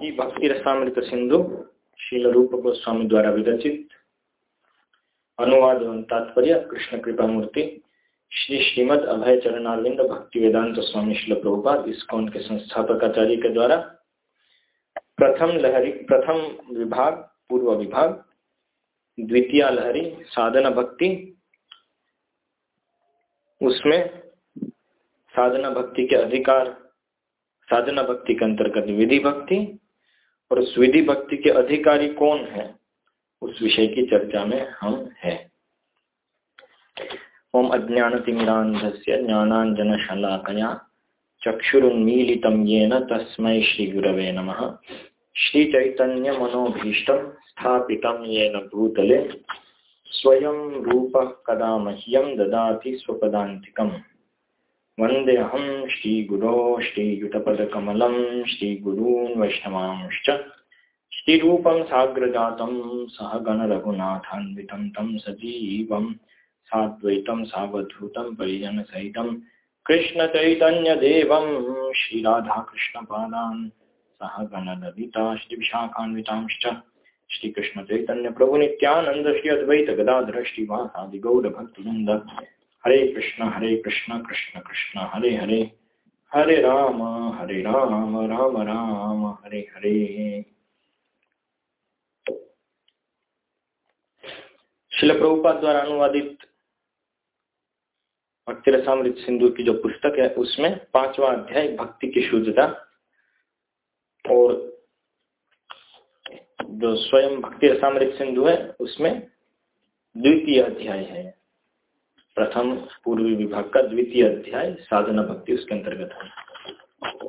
श्री भक्ति रसामृत सिंधु शील रूप गोस्वामी द्वारा विरचित। अनुवाद एवं तात्पर्य कृष्ण कृपा मूर्ति श्री श्रीमद अभय चरणारविंद भक्ति वेदांत स्वामी शिल प्रभुपाद इसकोन के संस्थापक आचार्य के द्वारा। प्रथम लहरी, प्रथम विभाग, पूर्व विभाग। द्वितीय लहरी, साधना भक्ति। उसमें साधना भक्ति के अधिकार, साधना भक्ति के अंतर्गत विधि भक्ति। और उस विधि भक्ति के अधिकारी कौन है? उस विषय की चर्चा में हम हैं। ओम अज्ञानतिमिरान्धस्य ज्ञानाञ्जनशलाकया चक्षुरुन्मीलितं येन तस्मै श्रीगुरवे नमः। श्रीचैतन्यमनोभीष्टं स्थापितं येन भूतले। स्वयं रूप कदा मह्यं ददाति स्वपदान्तिकम्। वन्देऽहं श्रीगुरो श्रीयुतपदकमलं श्रीगुरून् वैष्णवांश्च। श्रीरूपं साग्रजातं सह गणरघुनाथान्वितं तं सजीवं साद्वैतं सावधूतं परिजनसहितं कृष्णचैतन्यदेवं श्रीराधाकृष्णपादान् सह गणललिता श्रीविशाखान्वितांश्च। श्रीकृष्णचैतन्यप्रभुनित्यानन्द श्री अद्वैत गदाधर श्रीवासादिगौरभक्तवृन्द हरे कृष्ण हरे कृष्ण कृष्ण कृष्ण, हरे हरे। हरे राम हरे राम राम राम, हरे हरे। शिल प्रभुपाद द्वारा अनुवादित भक्ति रसामृत सिंधु की जो पुस्तक है, उसमें पांचवा अध्याय, भक्ति की शुद्धता और जो स्वयं भक्ति रसामृत सिंधु है, उसमें द्वितीय अध्याय है। प्रथम पूर्वी विभाग का द्वितीय अध्याय, साधना भक्ति उसके अंतर्गत है।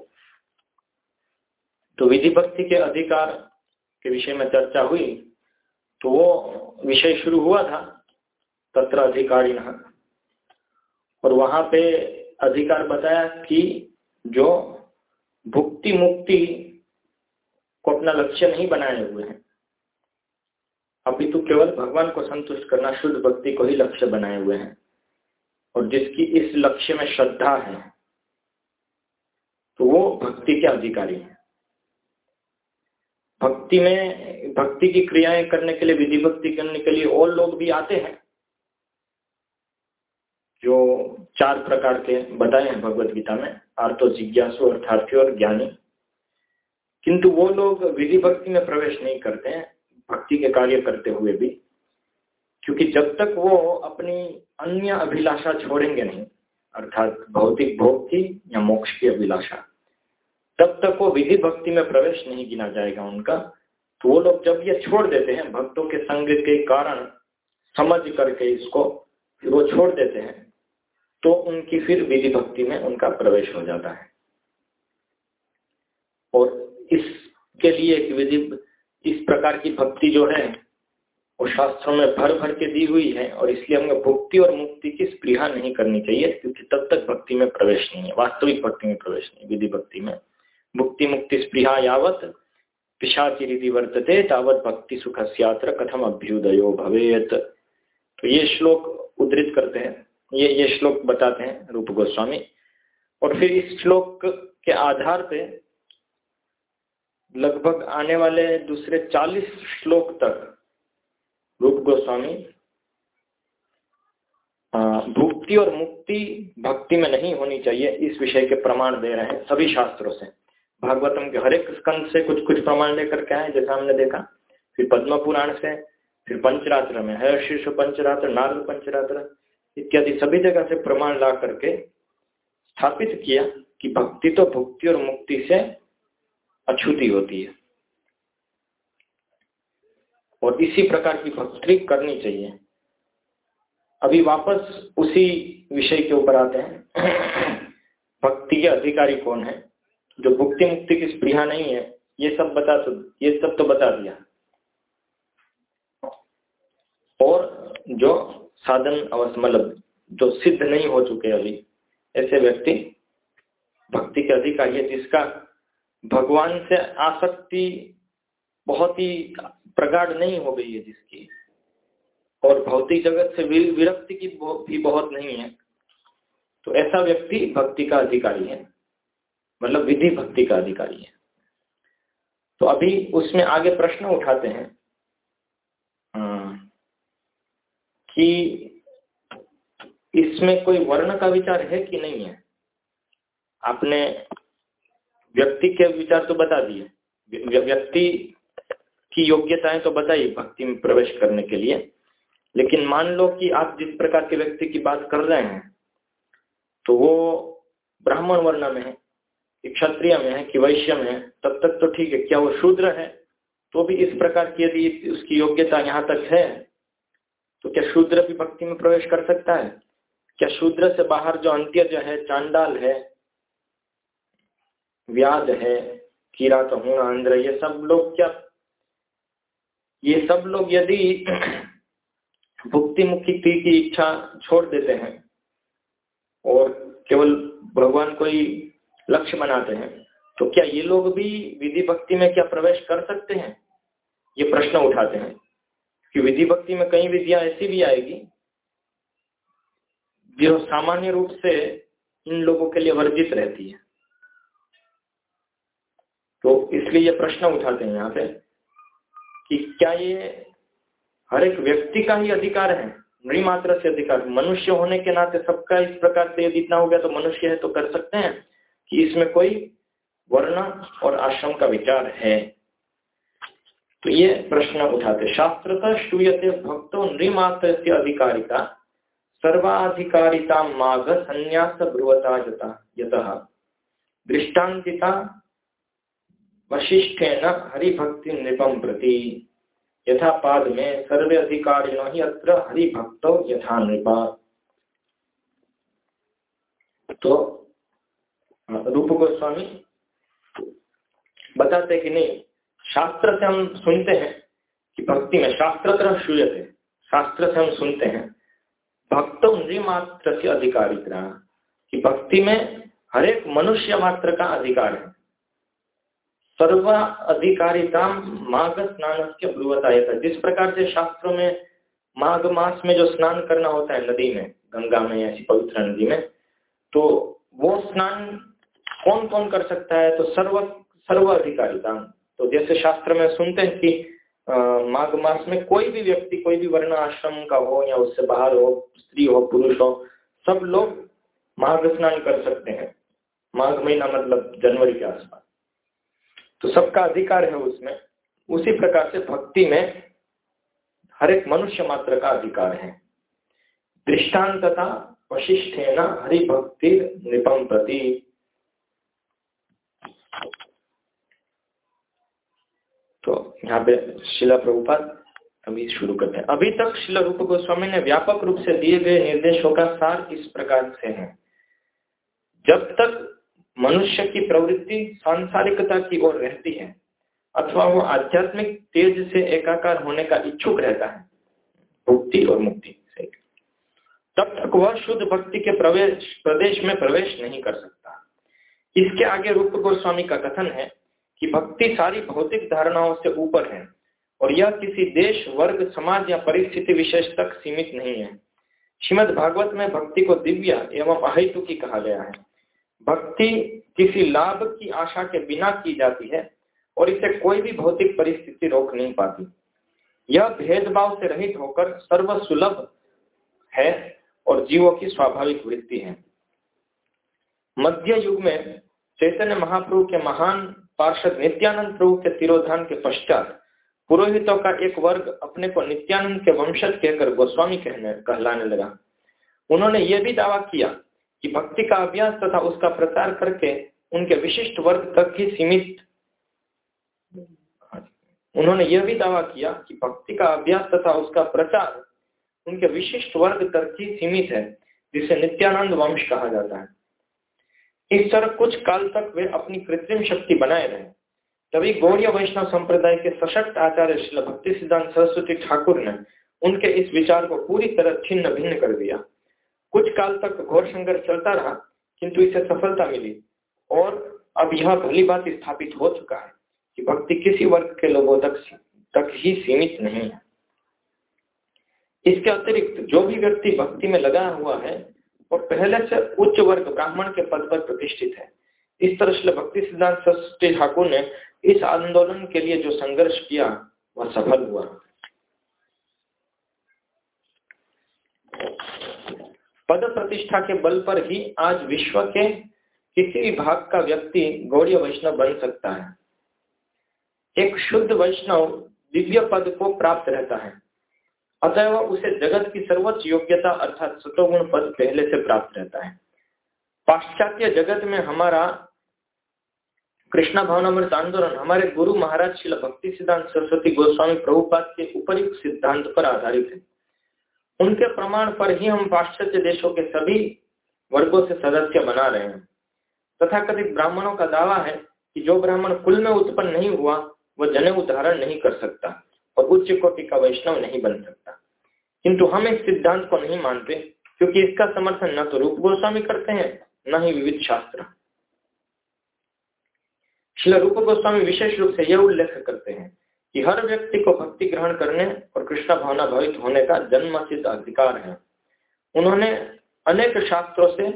तो विधि भक्ति के अधिकार के विषय में चर्चा हुई तो वो विषय शुरू हुआ था, तत्र अधिकारी और वहाँ पे अधिकार बताया कि जो भुक्ति मुक्ति को अपना लक्ष्य नहीं बनाए हुए हैं, अभी तो केवल भगवान को संतुष्ट करना, शुद्ध भक्ति को ही लक्ष्य बनाए हुए हैं। और जिसकी इस लक्ष्य में श्रद्धा है तो वो भक्ति के अधिकारी है। भक्ति में, भक्ति की क्रियाएँ करने के लिए, विधि भक्ति करने के लिए और लोग भी आते हैं, जो चार प्रकार के बताए हैं भगवत गीता में, आर्तो, जिज्ञासु, अर्थार्थी और ज्ञानी। किंतु वो लोग विधि भक्ति में प्रवेश नहीं करते हैं, भक्ति के कार्य करते हुए भी। क्योंकि जब तक वो अपनी अन्य अभिलाषा छोड़ेंगे नहीं, अर्थात भौतिक भोग की या मोक्ष की अभिलाषा, तब तक वो विधि भक्ति में प्रवेश नहीं गिना जाएगा उनका। तो वो लोग जब ये छोड़ देते हैं, भक्तों के संग के कारण समझ करके इसको फिर वो छोड़ देते हैं तो उनकी फिर विधि भक्ति में उनका प्रवेश हो जाता है। और इसके लिए विधि, इस प्रकार की भक्ति जो है वो शास्त्रों में भर भर के दी हुई है और इसलिए हमें भुक्ति और मुक्ति की स्प्रिया नहीं करनी चाहिए, क्योंकि तब तक भक्ति में प्रवेश नहीं है, वास्तविक भक्ति में प्रवेश नहीं विधि भक्ति में। मुक्ति मुक्ति, स्प्रिया यावत पिशाचिरिधि वर्तते, तावत भक्ति सुख सत्र कथम अभ्युदयो भवेत। तो ये श्लोक उद्धृत करते हैं, ये ये श्लोक बताते हैं रूप गोस्वामी। और फिर इस श्लोक के आधार पे लगभग आने वाले दूसरे चालीस श्लोक तक रूप गोस्वामी भुक्ति और मुक्ति भक्ति में नहीं होनी चाहिए, इस विषय के प्रमाण दे रहे हैं सभी शास्त्रों से। भागवतम के हर एक स्कंद से कुछ कुछ प्रमाण लेकर के आए, जैसा हमने देखा। फिर पद्म पुराण से, फिर पंचरात्र में है, शीर्ष पंचरात्र, नारद पंचरात्र, इत्यादि सभी जगह से प्रमाण ला करके स्थापित किया कि भक्ति तो भुक्ति और मुक्ति से अछूती होती है। और इसी प्रकार की भक्ति करनी चाहिए। अभी वापस उसी विषय के ऊपर आते हैं। भक्ति के अधिकारी कौन है? जो भुक्ति मुक्ति की स्प्रिया नहीं है, ये सब बता तो ये सब तो बता दिया। और जो साधन अवस्था मतलब जो सिद्ध नहीं हो चुके अभी, ऐसे व्यक्ति भक्ति के अधिकारी है जिसका भगवान से आसक्ति बहुत ही प्रगाढ़ नहीं हो गई है जिसकी। और भौतिक जगत से विरक्ति की भी बहुत नहीं है। तो ऐसा व्यक्ति भक्ति का अधिकारी है। मतलब विधि भक्ति का अधिकारी है। तो अभी उसमें आगे प्रश्न उठाते हैं हाँ, कि इसमें कोई वर्ण का विचार है कि नहीं है? आपने व्यक्ति के विचार तो बता दिए। व्यक्ति की योग्यताएँ तो बताइए भक्ति में प्रवेश करने के लिए। लेकिन मान लो कि आप जिस प्रकार के व्यक्ति की बात कर रहे हैं तो वो ब्राह्मण वर्ण में है, क्षत्रिय में है कि वैश्य में है, तब तक तो ठीक है, क्या वो शूद्र है? तो भी इस प्रकार की यदि उसकी योग्यता यहाँ तक है तो क्या शूद्र भी भक्ति में प्रवेश कर सकता है? क्या शूद्र से बाहर जो अंत्य जो है, चांडाल है, व्याध है, कीरा कहूँ आंध्र ये सब लोग क्या ये सब लोग यदि भुक्ति मुक्ति की इच्छा छोड़ देते हैं और केवल भगवान को ही लक्ष्य बनाते हैं तो क्या ये लोग भी विधि भक्ति में क्या प्रवेश कर सकते हैं? ये प्रश्न उठाते हैं कि विधि भक्ति में कई विधियाँ ऐसी भी आएगी जो सामान्य रूप से इन लोगों के लिए वर्जित रहती है। तो इसलिए ये प्रश्न उठाते हैं यहाँ पे कि क्या ये हर एक व्यक्ति का ही अधिकार है? नृमात्र से अधिकार, मनुष्य होने के नाते सबका इस प्रकार से यदि इतना हो गया तो मनुष्य है तो कर सकते हैं कि इसमें कोई वर्ण और आश्रम का विचार है। तो ये प्रश्न उठाते शास्त्र का श्रूयते भक्तो नृमात्र से अधिकारिता, सर्वाधिकारिता माघ संन्यास ब्रुवता यत। दृष्टान्तिता वशिष्ठेन हरिभक्ति नृपम प्रति। यथा पाद में सर्वे अधिकारिणो ही अत्र हरिभक्त यथा नृपा। तो रूप गोस्वामी बताते कि नहीं, शास्त्र से हम सुनते हैं कि भक्ति में शास्त्र तरह श्रूयते शास्त्र से हम सुनते हैं, भक्त नृमात्र से अधिकारिता कि भक्ति में हरेक मनुष्य मात्र का अधिकार है। सर्व अधिकारिता माघ स्नान के था जिस प्रकार से शास्त्रों में माघ मास में जो स्नान करना होता है नदी में, गंगा में ऐसी पवित्र नदी में तो वो स्नान कौन कौन कर सकता है? तो सर्व सर्व अधिकारिता। तो जैसे शास्त्र में सुनते हैं कि माघ मास में कोई भी व्यक्ति, कोई भी वर्ण आश्रम का हो या उससे बाहर हो, स्त्री हो, पुरुष हो, सब लोग माघ स्नान कर सकते हैं। माघ महीना मतलब जनवरी के आसपास। तो सबका अधिकार है उसमें। उसी प्रकार से भक्ति में हर एक मनुष्य मात्र का अधिकार है। दृष्टान्तता वशिष्ठ है ना हरिभक्ति निपम प्रति तो यहाँ पे शिला प्रभुपाद अभी शुरू करते हैं। अभी तक शिला रूप गोस्वामी ने व्यापक रूप से दिए गए निर्देशों का सार इस प्रकार से है। जब तक मनुष्य की प्रवृत्ति सांसारिकता की ओर रहती है, अथवा वो आध्यात्मिक तेज से एकाकार होने का इच्छुक रहता है, भुक्ति और मुक्ति तब तक वह शुद्ध भक्ति के प्रवेश, प्रदेश में प्रवेश नहीं कर सकता। इसके आगे रूप गोस्वामी का कथन है कि भक्ति सारी भौतिक धारणाओं से ऊपर है और यह किसी देश, वर्ग, समाज या परिस्थिति विशेष तक सीमित नहीं है। श्रीमद भागवत में भक्ति को दिव्य एवं अहितु की कहा गया है। भक्ति किसी लाभ की आशा के बिना की जाती है और इसे कोई भी भौतिक परिस्थिति रोक नहीं पाती। यह भेदभाव से रहित होकर सर्व सुलभ है और जीवों की स्वाभाविक वृत्ति है। मध्य युग में चैतन्य महाप्रभु के महान पार्षद नित्यानंद प्रभु के तिरोधान के पश्चात पुरोहितों का एक वर्ग अपने को नित्यानंद के वंशज कहकर गोस्वामी कहने कहलाने लगा। उन्होंने यह भी दावा किया कि भक्ति का अभ्यास तथा उसका प्रचार करके उनके विशिष्ट वर्ग तक ही सीमित। उन्होंने यह भी दावा किया कि भक्ति का अभ्यास तथा उसका प्रचार उनके विशिष्ट वर्ग तक ही सीमित है, जिसे नित्यानंद वंश कहा जाता है। इस तरह कुछ काल तक वे अपनी कृत्रिम शक्ति बनाए रहे। तभी गौड़िया वैष्णव संप्रदाय के सशक्त आचार्य श्री भक्ति सिद्धांत सरस्वती ठाकुर ने उनके इस विचार को पूरी तरह छिन्न भिन्न कर दिया। कुछ काल तक घोर संघर्ष चलता रहा, किंतु इसे सफलता मिली। और अब यह भली बात स्थापित हो चुका है कि भक्ति किसी वर्ग के लोगों तक तक ही सीमित नहीं है। इसके अतिरिक्त जो भी व्यक्ति भक्ति में लगा हुआ है और पहले से उच्च वर्ग ब्राह्मण के पद पर प्रतिष्ठित है। इस तरह से भक्ति सिद्धांत सरस्वती ठाकुर ने इस आंदोलन के लिए जो संघर्ष किया, वह सफल हुआ। पद प्रतिष्ठा के बल पर ही आज विश्व के किसी भी भाग का व्यक्ति गौड़ी वैष्णव बन सकता है। एक शुद्ध वैष्णव दिव्य पद को प्राप्त रहता है। अतः उसे जगत की सर्वोच्च योग्यता अर्थात सतोगुण पद पहले से प्राप्त रहता है। पाश्चात्य जगत में हमारा कृष्णा भावनामृत आंदोलन, हमारे गुरु महाराज शिल भक्ति सिद्धांत सरस्वती गोस्वामी प्रभुपाद के उपयुक्त सिद्धांत पर आधारित है। उनके प्रमाण पर ही हम पाश्चात्य देशों के सभी वर्गों से सदस्य बना रहे हैं। तथा कथित ब्राह्मणों का दावा है कि जो ब्राह्मण कुल में उत्पन्न नहीं हुआ, वह जने उदाहरण नहीं कर सकता और उच्च कोटि का वैष्णव नहीं बन सकता। किंतु हम इस सिद्धांत को नहीं मानते, क्योंकि इसका समर्थन न तो रूप गोस्वामी करते हैं, न ही विविध शास्त्र। रूप गोस्वामी विशेष रूप से यह उल्लेख करते हैं कि हर व्यक्ति को भक्ति ग्रहण करने और कृष्ण भावना भावित होने का जन्म अधिकार है। उन्होंने अनेक शास्त्रों से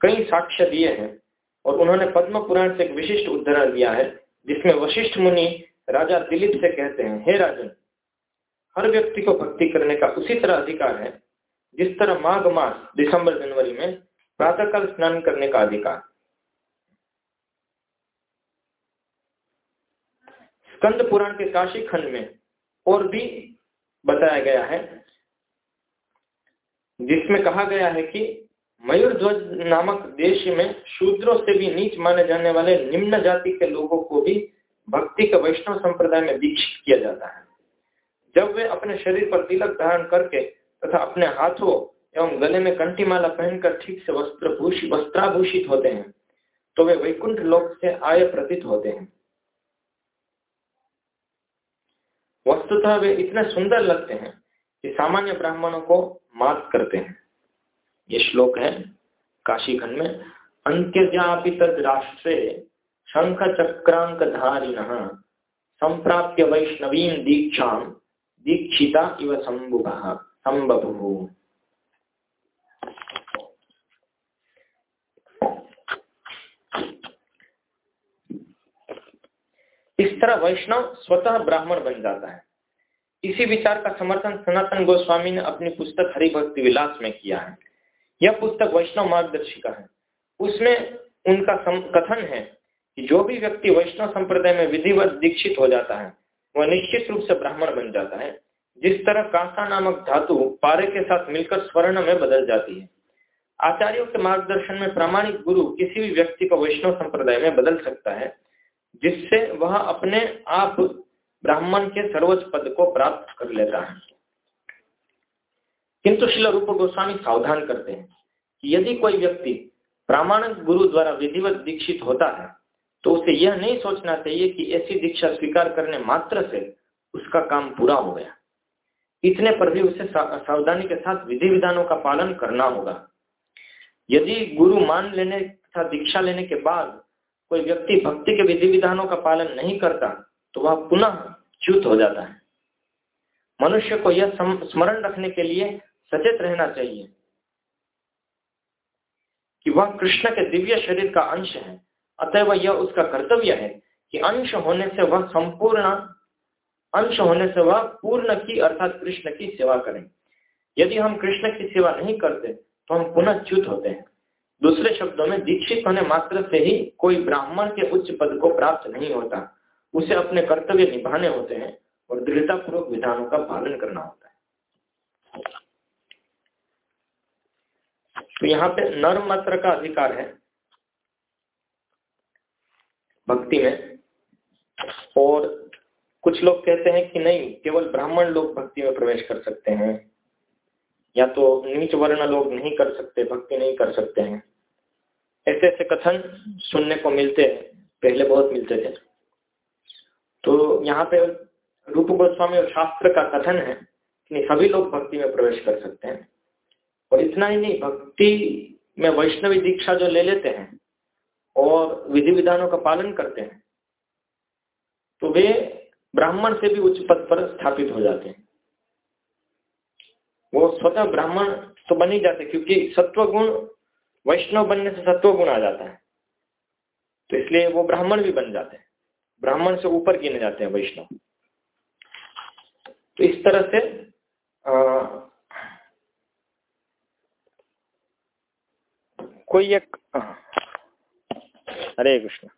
कई साक्ष्य दिए हैं और उन्होंने पद्म पुराण से एक विशिष्ट उदाहरण दिया है, जिसमें वशिष्ठ मुनि राजा दिलीप से कहते हैं, हे राजन, हर व्यक्ति को भक्ति करने का उसी तरह अधिकार है, जिस तरह माघ मास दिसंबर जनवरी में प्रातःकाल स्नान करने का अधिकार स्कंद पुराण के काशी खंड में और भी बताया गया है, जिसमें कहा गया है कि मयूर ध्वज नामक देश में शूद्रों से भी नीच माने जाने वाले निम्न जाति के लोगों को भी भक्ति के वैष्णव संप्रदाय में दीक्षित किया जाता है। जब वे अपने शरीर पर तिलक धारण करके तथा अपने हाथों एवं गले में कंठी माला पहनकर ठीक से वस्त्र वस्त्राभूषित होते हैं तो वे वैकुंठ लोक से आय प्रतीत होते हैं। वस्तुतः वे इतने सुंदर लगते हैं कि सामान्य ब्राह्मणों को मात करते हैं। ये श्लोक है काशी खंड में, अंत्यजापि तद राष्ट्रे शंख चक्रांक धारिण संप्राप्य वैष्णवीन दीक्षा दीक्षिता इव संभु संबभु इस तरह वैष्णव स्वतः ब्राह्मण बन जाता है। इसी विचार का समर्थन सनातन गोस्वामी ने अपनी पुस्तक हरि भक्ति विलास में किया है। यह पुस्तक वैष्णव मार्गदर्शिका है। उसमें उनका कथन है कि जो भी व्यक्ति वैष्णव संप्रदाय में विधिवत दीक्षित हो जाता है, वह निश्चित रूप से ब्राह्मण बन जाता है। जिस तरह कांसा नामक धातु पारे के साथ मिलकर स्वर्ण में बदल जाती है। आचार्यों के मार्गदर्शन में प्रामाणिक गुरु किसी भी व्यक्ति को वैष्णव संप्रदाय में बदल सकता है। जिससे वह अपने आप ब्राह्मण के सर्वोच्च पद को प्राप्त कर लेता है। किंतु शिल रूप गोस्वामी सावधान करते हैं कि यदि कोई व्यक्ति प्रामाणिक गुरु द्वारा विधिवत दीक्षित होता है तो उसे यह नहीं सोचना चाहिए कि ऐसी दीक्षा स्वीकार करने मात्र से उसका काम पूरा हो गया। इतने पर भी उसे सावधानी के साथ विधि विधानों का पालन करना होगा। यदि गुरु मान लेने तथा दीक्षा लेने के बाद कोई व्यक्ति भक्ति के विधि विधानों का पालन नहीं करता तो वह पुनः च्युत हो जाता है। मनुष्य को यह स्मरण रखने के लिए सचेत रहना चाहिए कि वह कृष्ण के दिव्य शरीर का अंश है। अतएव यह उसका कर्तव्य है कि अंश होने से वह संपूर्ण, अंश होने से वह पूर्ण की अर्थात कृष्ण की सेवा करें। यदि हम कृष्ण की सेवा नहीं करते तो हम पुनः च्युत होते हैं। दूसरे शब्दों में, दीक्षित होने मात्र से ही कोई ब्राह्मण के उच्च पद को प्राप्त नहीं होता। उसे अपने कर्तव्य निभाने होते हैं और दृढ़ता पूर्वक विधानों का पालन करना होता है। तो यहाँ पे नर मात्र का अधिकार है। भक्ति में। और कुछ लोग कहते हैं कि नहीं, केवल ब्राह्मण लोग भक्ति में प्रवेश कर सकते हैं। या तो नीच वर्ण लोग नहीं कर सकते, भक्ति नहीं कर सकते हैं। ऐसे ऐसे कथन सुनने को मिलते हैं, पहले बहुत मिलते थे। तो यहाँ पे रूप गोस्वामी और शास्त्र का कथन है कि सभी लोग भक्ति में प्रवेश कर सकते हैं। और इतना ही नहीं, भक्ति में वैष्णवी दीक्षा जो ले लेते हैं और विधि विधानों का पालन करते हैं तो वे ब्राह्मण से भी उच्च पद पर स्थापित हो जाते हैं। वो स्वतः ब्राह्मण तो बन ही जाते, क्योंकि सत्व गुण वैष्णव बनने से सत्व गुण आ जाता है। तो इसलिए वो ब्राह्मण भी बन जाते हैं। ब्राह्मण से ऊपर गिने जाते हैं वैष्णव। तो इस तरह से आ, कोई एक हरे कृष्ण।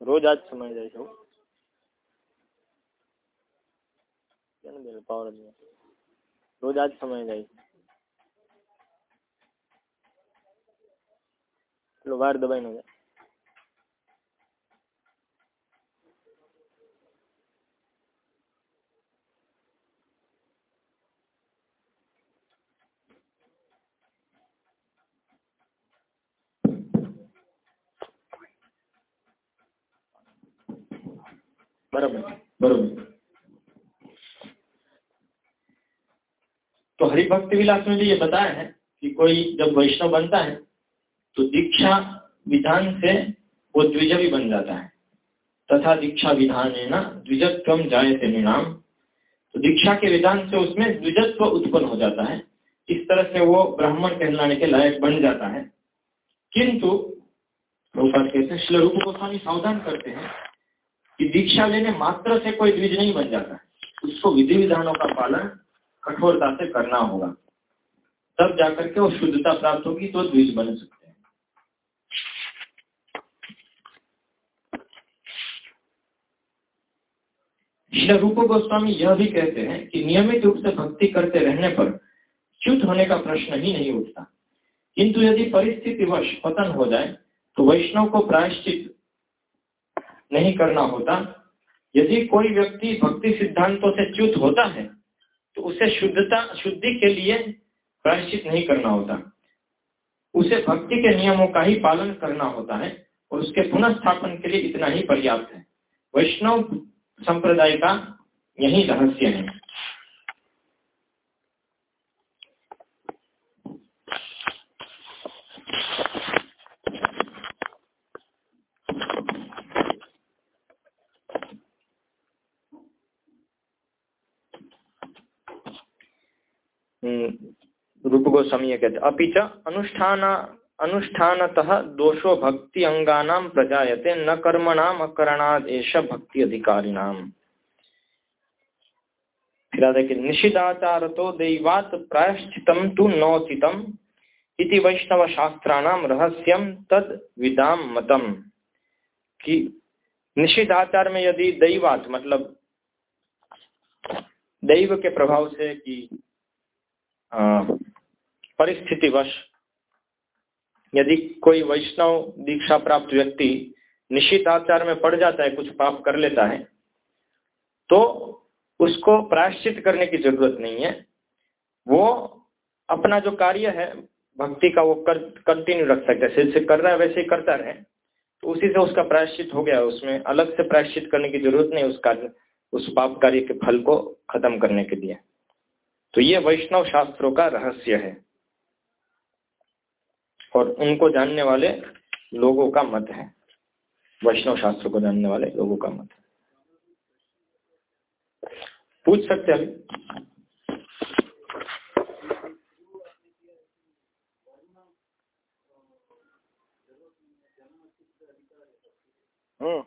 રોજ આજ સમય જાય છે કેને બેલ પાવર રોજ આજ સમય જાય છે પેલો વાર દબાઈ નો જાય तो हरिभक्त विलास में भी ये बताया है कि कोई जब वैष्णव बनता है तो दीक्षा विधान से वो द्विज भी बन जाता है। तथा दीक्षा विधान है ना, द्विजत्व जाए से निनाम तो दीक्षा के विधान से उसमें द्विजत्व उत्पन्न हो जाता है। इस तरह से वो ब्राह्मण कहलाने के लायक बन जाता है। किंतु कहते हैं श्री गोस्वामी सावधान करते हैं। कि दीक्षा लेने मात्र से कोई द्विज नहीं बन जाता। उसको विधि विधानों का पालन कठोरता से करना होगा। तब जाकर के वो शुद्धता प्राप्त होगी तो द्विज बन सकते हैं। रूप गोस्वामी यह भी कहते हैं कि नियमित रूप से भक्ति करते रहने पर च्युत होने का प्रश्न ही नहीं उठता। किंतु यदि परिस्थिति वश पतन हो जाए तो वैष्णव को प्रायश्चित नहीं करना होता। यदि कोई व्यक्ति भक्ति सिद्धांतों से च्युत होता है तो उसे शुद्धता, शुद्धि के लिए प्रायश्चित नहीं करना होता। उसे भक्ति के नियमों का ही पालन करना होता है और उसके पुनः के लिए इतना ही पर्याप्त है। वैष्णव संप्रदाय का यही रहस्य है। हम्म, रूप गोस्वामी कहते अभी च अनुष्ठान अनुष्ठानतः दोषो भक्ति अंगानाम प्रजायते न कर्मणाम अकरणाद एष भक्ति अधिकारिणाम फिर देखिए निषिदाचार तो दैवात प्रायश्चितम तु नौचितम इति वैष्णव शास्त्राणाम रहस्यम तद विदाम मतम। कि निषिदाचार में यदि दैवात मतलब दैव के प्रभाव से कि परिस्थितिवश, यदि कोई वैष्णव दीक्षा प्राप्त व्यक्ति निश्चित आचार में पड़ जाता है, कुछ पाप कर लेता है तो उसको प्रायश्चित करने की ज़रूरत नहीं है। वो अपना जो कार्य है, भक्ति का वो कर कंटिन्यू रख सकता है। जैसे कर रहा है, वैसे ही करता रहे। तो उसी से उसका प्रायश्चित हो गया उसमें। अलग से प्रायश्चित करने की ज़रूरत नहीं उस कार्य, उस पाप कार्य के फल को खत्म करने के लिए। तो ये वैष्णव शास्त्रों का रहस्य है। और उनको जानने वाले लोगों का मत है। वैष्णव शास्त्र को जानने वाले लोगों का मत है। पूछ सकते हैं हम्म।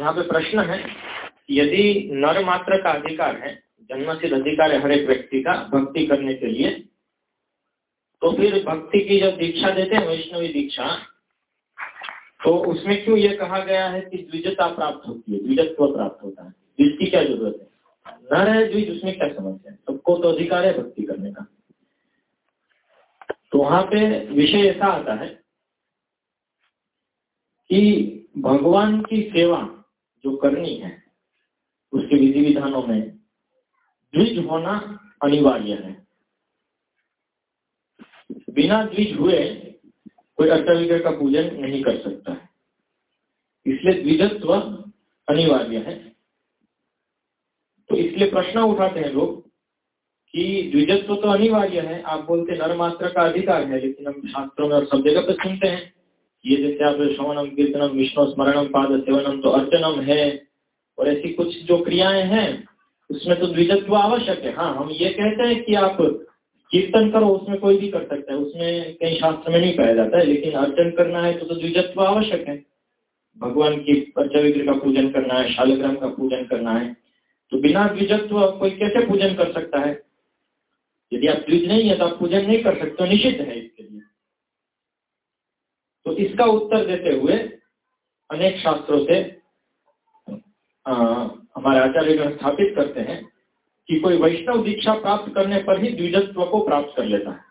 यहाँ पे प्रश्न है, यदि नर मात्र का अधिकार है जन्म सिद्ध अधिकार है हर एक व्यक्ति का भक्ति करने के लिए तो फिर भक्ति की जब दीक्षा देते हैं वैष्णवी दीक्षा तो उसमें क्यों ये कहा गया है कि द्विजता प्राप्त होती है, द्विजत्व प्राप्त होता है? द्विज की क्या ज़रूरत है? नर है द्विज, उसमें क्या समस्या है? सबको तो अधिकार है भक्ति करने का। तो वहाँ पे विषय ऐसा आता है कि भगवान की सेवा जो करनी है, उसके विधि विधानों में द्विज होना अनिवार्य है। बिना द्विज हुए कोई अष्टविग्रह का पूजन नहीं कर सकता है। इसलिए द्विजत्व अनिवार्य है। तो इसलिए प्रश्न उठाते हैं लोग कि द्विजत्व तो अनिवार्य है, आप बोलते नर मात्र का अधिकार है, लेकिन हम शास्त्रों में और सब जगह पे सुनते हैं। जैसे श्रवणम कीर्तनम विष्णु स्मरणम पाद सेवनम तो अर्चनम है। और ऐसी कुछ जो क्रियाएँ हैं उसमें तो द्विजत्व आवश्यक है। हाँ हम ये कहते हैं कि आप कीर्तन करो उसमें कोई भी कर सकता है। उसमें कहीं शास्त्र में नहीं पाया जाता है लेकिन अर्चन करना है तो, तो द्विजत्व आवश्यक है। भगवान की पंचविग्र का पूजन करना है शालग्राम का पूजन करना है। तो बिना द्विजत्व कोई कैसे पूजन कर सकता है? यदि आप द्विज नहीं है तो आप पूजन नहीं कर सकते निषिद्ध है। इसके लिए तो इसका उत्तर देते हुए अनेक शास्त्रों से हमारे आचार्य स्थापित करते हैं कि कोई वैष्णव दीक्षा प्राप्त करने पर ही द्विजत्व को प्राप्त कर लेता है।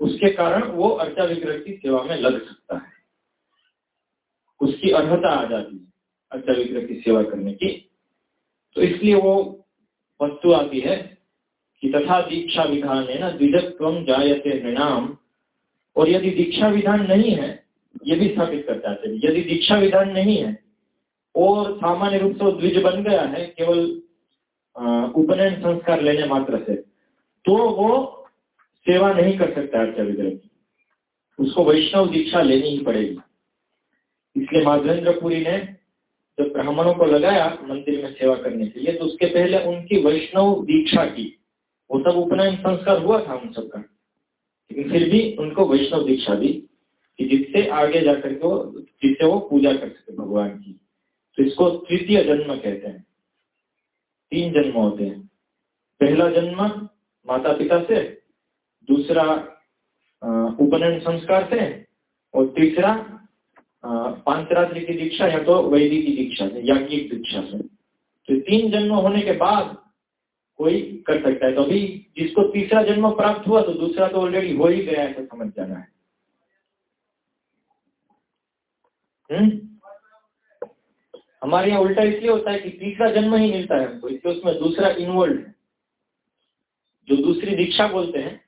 उसके कारण वो अर्चा विग्रह की सेवा में लग सकता है। उसकी अर्हता आ जाती है अर्चा विग्रह की सेवा करने की। तो इसलिए वो वस्तु आती है कि तथा दीक्षा विधान है ना द्विजत्व जायते नृणाम। और यदि दीक्षा विधान नहीं है, ये भी स्थापित करता है। यदि दीक्षा विधान नहीं है, और सामान्य रूप से द्विज बन गया है, केवल उपनयन संस्कार लेने मात्र से तो वो सेवा नहीं कर सकता अर्चा विग्रह की। उसको वैष्णव दीक्षा लेनी ही पड़ेगी। इसलिए माधवेंद्रपुरी ने जब ब्राह्मणों को लगाया मंदिर में सेवा करने के लिए तो उसके पहले उनकी वैष्णव दीक्षा की, वो सब उपनयन संस्कार हुआ था उन सबका। लेकिन फिर भी उनको वैष्णव दीक्षा दी कि जिससे आगे जाकर के वो, जिससे वो पूजा कर सके भगवान की। तो इसको तृतीय जन्म कहते हैं। तीन जन्म होते हैं। पहला जन्म माता पिता से, दूसरा उपनयन संस्कार से और तीसरा पांचरात्रि की दीक्षा या तो वैदिक की दीक्षा से, याज्ञिक दीक्षा से। तो तीन जन्म होने के बाद कोई कर सकता है। तो अभी जिसको तीसरा जन्म प्राप्त हुआ तो दूसरा तो ऑलरेडी हो ही गया ऐसा समझ जाना है। हम्म? हमारे यहाँ उल्टा इसलिए होता है कि तीसरा जन्म ही मिलता है हमको, इसलिए उसमें दूसरा इन्वॉल्व है। जो दूसरी दीक्षा बोलते हैं,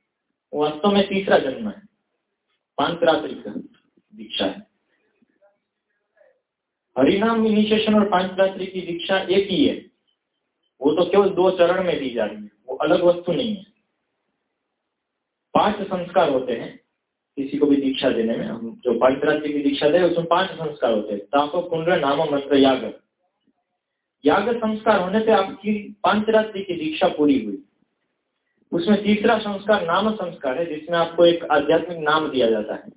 वो वास्तव में तीसरा जन्म है। पाँच रात्रि का दीक्षा है। हरिनाम इनिशिएशन और पाँच रात्रि की दीक्षा एक ही है। वो तो केवल दो चरण में दी जा रही है, वो अलग वस्तु नहीं है। पाँच संस्कार होते हैं, किसी को भी दीक्षा देने में, हम जो पंचराज्य की दीक्षा दे उसमें पाँच संस्कार होते हैं ताको कुंड नाम, मंत्र, याग। याग संस्कार होने से आपकी पंचरात्रि की दीक्षा पूरी हुई। उसमें तीसरा संस्कार नाम संस्कार है, जिसमें आपको एक आध्यात्मिक नाम दिया जाता है।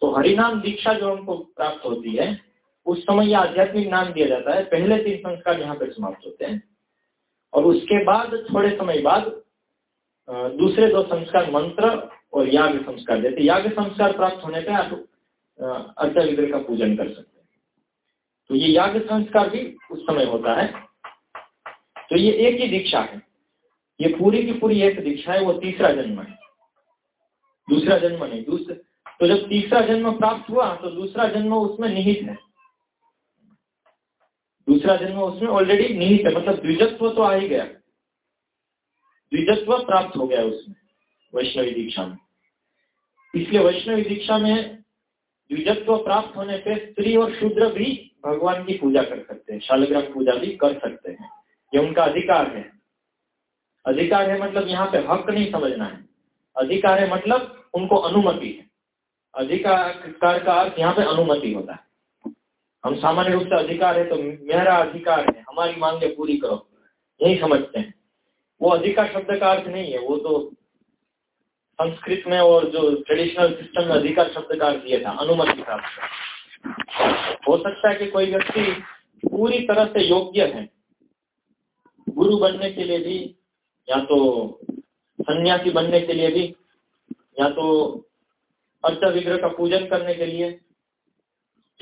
तो हरिनाम दीक्षा जो हमको प्राप्त होती है उस समय यह आध्यात्मिक नाम दिया जाता है, पहले तीन संस्कार यहाँ पर समाप्त होते हैं। और उसके बाद, थोड़े समय बाद दूसरे दो संस्कार मंत्र और याग संस्कार जैसे याग संस्कार प्राप्त होने पर आप अर्चा विग्रह का पूजन कर सकते हैं। तो ये याग संस्कार भी उस समय होता है। तो ये एक ही दीक्षा है। ये पूरी की पूरी एक दीक्षा है, वो तीसरा जन्म है। दूसरा जन्म नहीं दूसरा तो जब तीसरा जन्म प्राप्त हुआ तो दूसरा जन्म उसमें निहित है। दूसरा जन्म उसमें ऑलरेडी निहित है मतलब द्विजत्व तो आ ही गया। द्विजत्व प्राप्त हो गया उसमें, वैष्णवी दीक्षा में। इसलिए वैष्णवी दीक्षा में द्विजत्व प्राप्त होने पे स्त्री और शूद्र भी भगवान की पूजा कर सकते हैं, शालग्राम पूजा भी कर सकते हैं। ये उनका अधिकार है। अधिकार है मतलब यहाँ पे हक नहीं समझना है। अधिकार है मतलब उनको अनुमति है। अधिकार का अर्थ यहाँ पे अनुमति होता है। हम सामान्य रूप से अधिकार है तो मेरा अधिकार है, हमारी मांगे पूरी करो। यही समझते हैं। वो अधिकार शब्द का अर्थ नहीं है, वो तो संस्कृत में और जो ट्रेडिशनल सिस्टम में अधिकार शब्द का अर्थ दिया था, अनुमति का हो सकता है कि कोई व्यक्ति पूरी तरह से योग्य है, गुरु बनने के लिए भी, या तो सन्यासी बनने के लिए भी, या तो अर्थ विग्रह का पूजन करने के लिए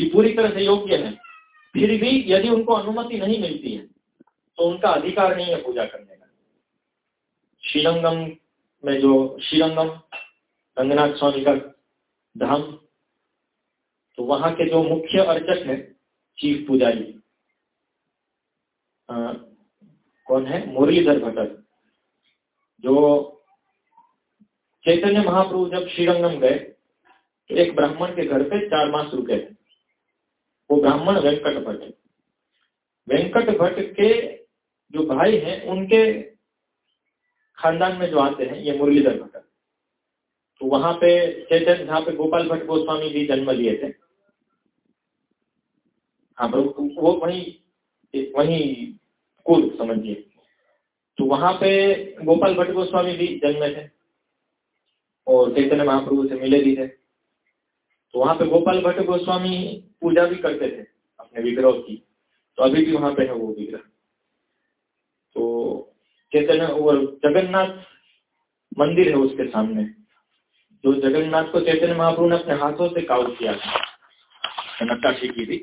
भी पूरी तरह से योग्य है, फिर भी यदि उनको अनुमति नहीं मिलती है तो उनका अधिकार नहीं है पूजा करने का। श्रीरंगम में जो श्रीरंगम, रंगनाथ स्वामी का धाम तो वहाँ के जो मुख्य अर्चक है, चीफ पुजारी कौन है? मुरलीधर भट्ट। जो चैतन्य महाप्रभु जब श्रीरंगम गए तो एक ब्राह्मण के घर पे चार मास रुके थे। वो ब्राह्मण वेंकट भट्ट। वेंकट भट्ट के जो भाई हैं, उनके खानदान में जो आते हैं, ये मुरलीधर भट्ट। तो वहाँ पे चैतन्य जहाँ पे गोपाल भट्ट गोस्वामी भी जन्म लिए थे। हाँ वो वही वही कुल समझिए। तो वहाँ पे गोपाल भट्ट गोस्वामी भी जन्मे थे और चैतन्य महाप्रभु से मिले भी थे। तो वहाँ पे गोपाल भट्ट गोस्वामी पूजा भी करते थे अपने विग्रह की। तो अभी भी वहाँ पे है वो विग्रह। तो चैतन्य और जगन्नाथ मंदिर है उसके सामने। जो जगन्नाथ को चैतन्य महाप्रभु ने अपने हाथों से काउ किया था नक्काशी की थी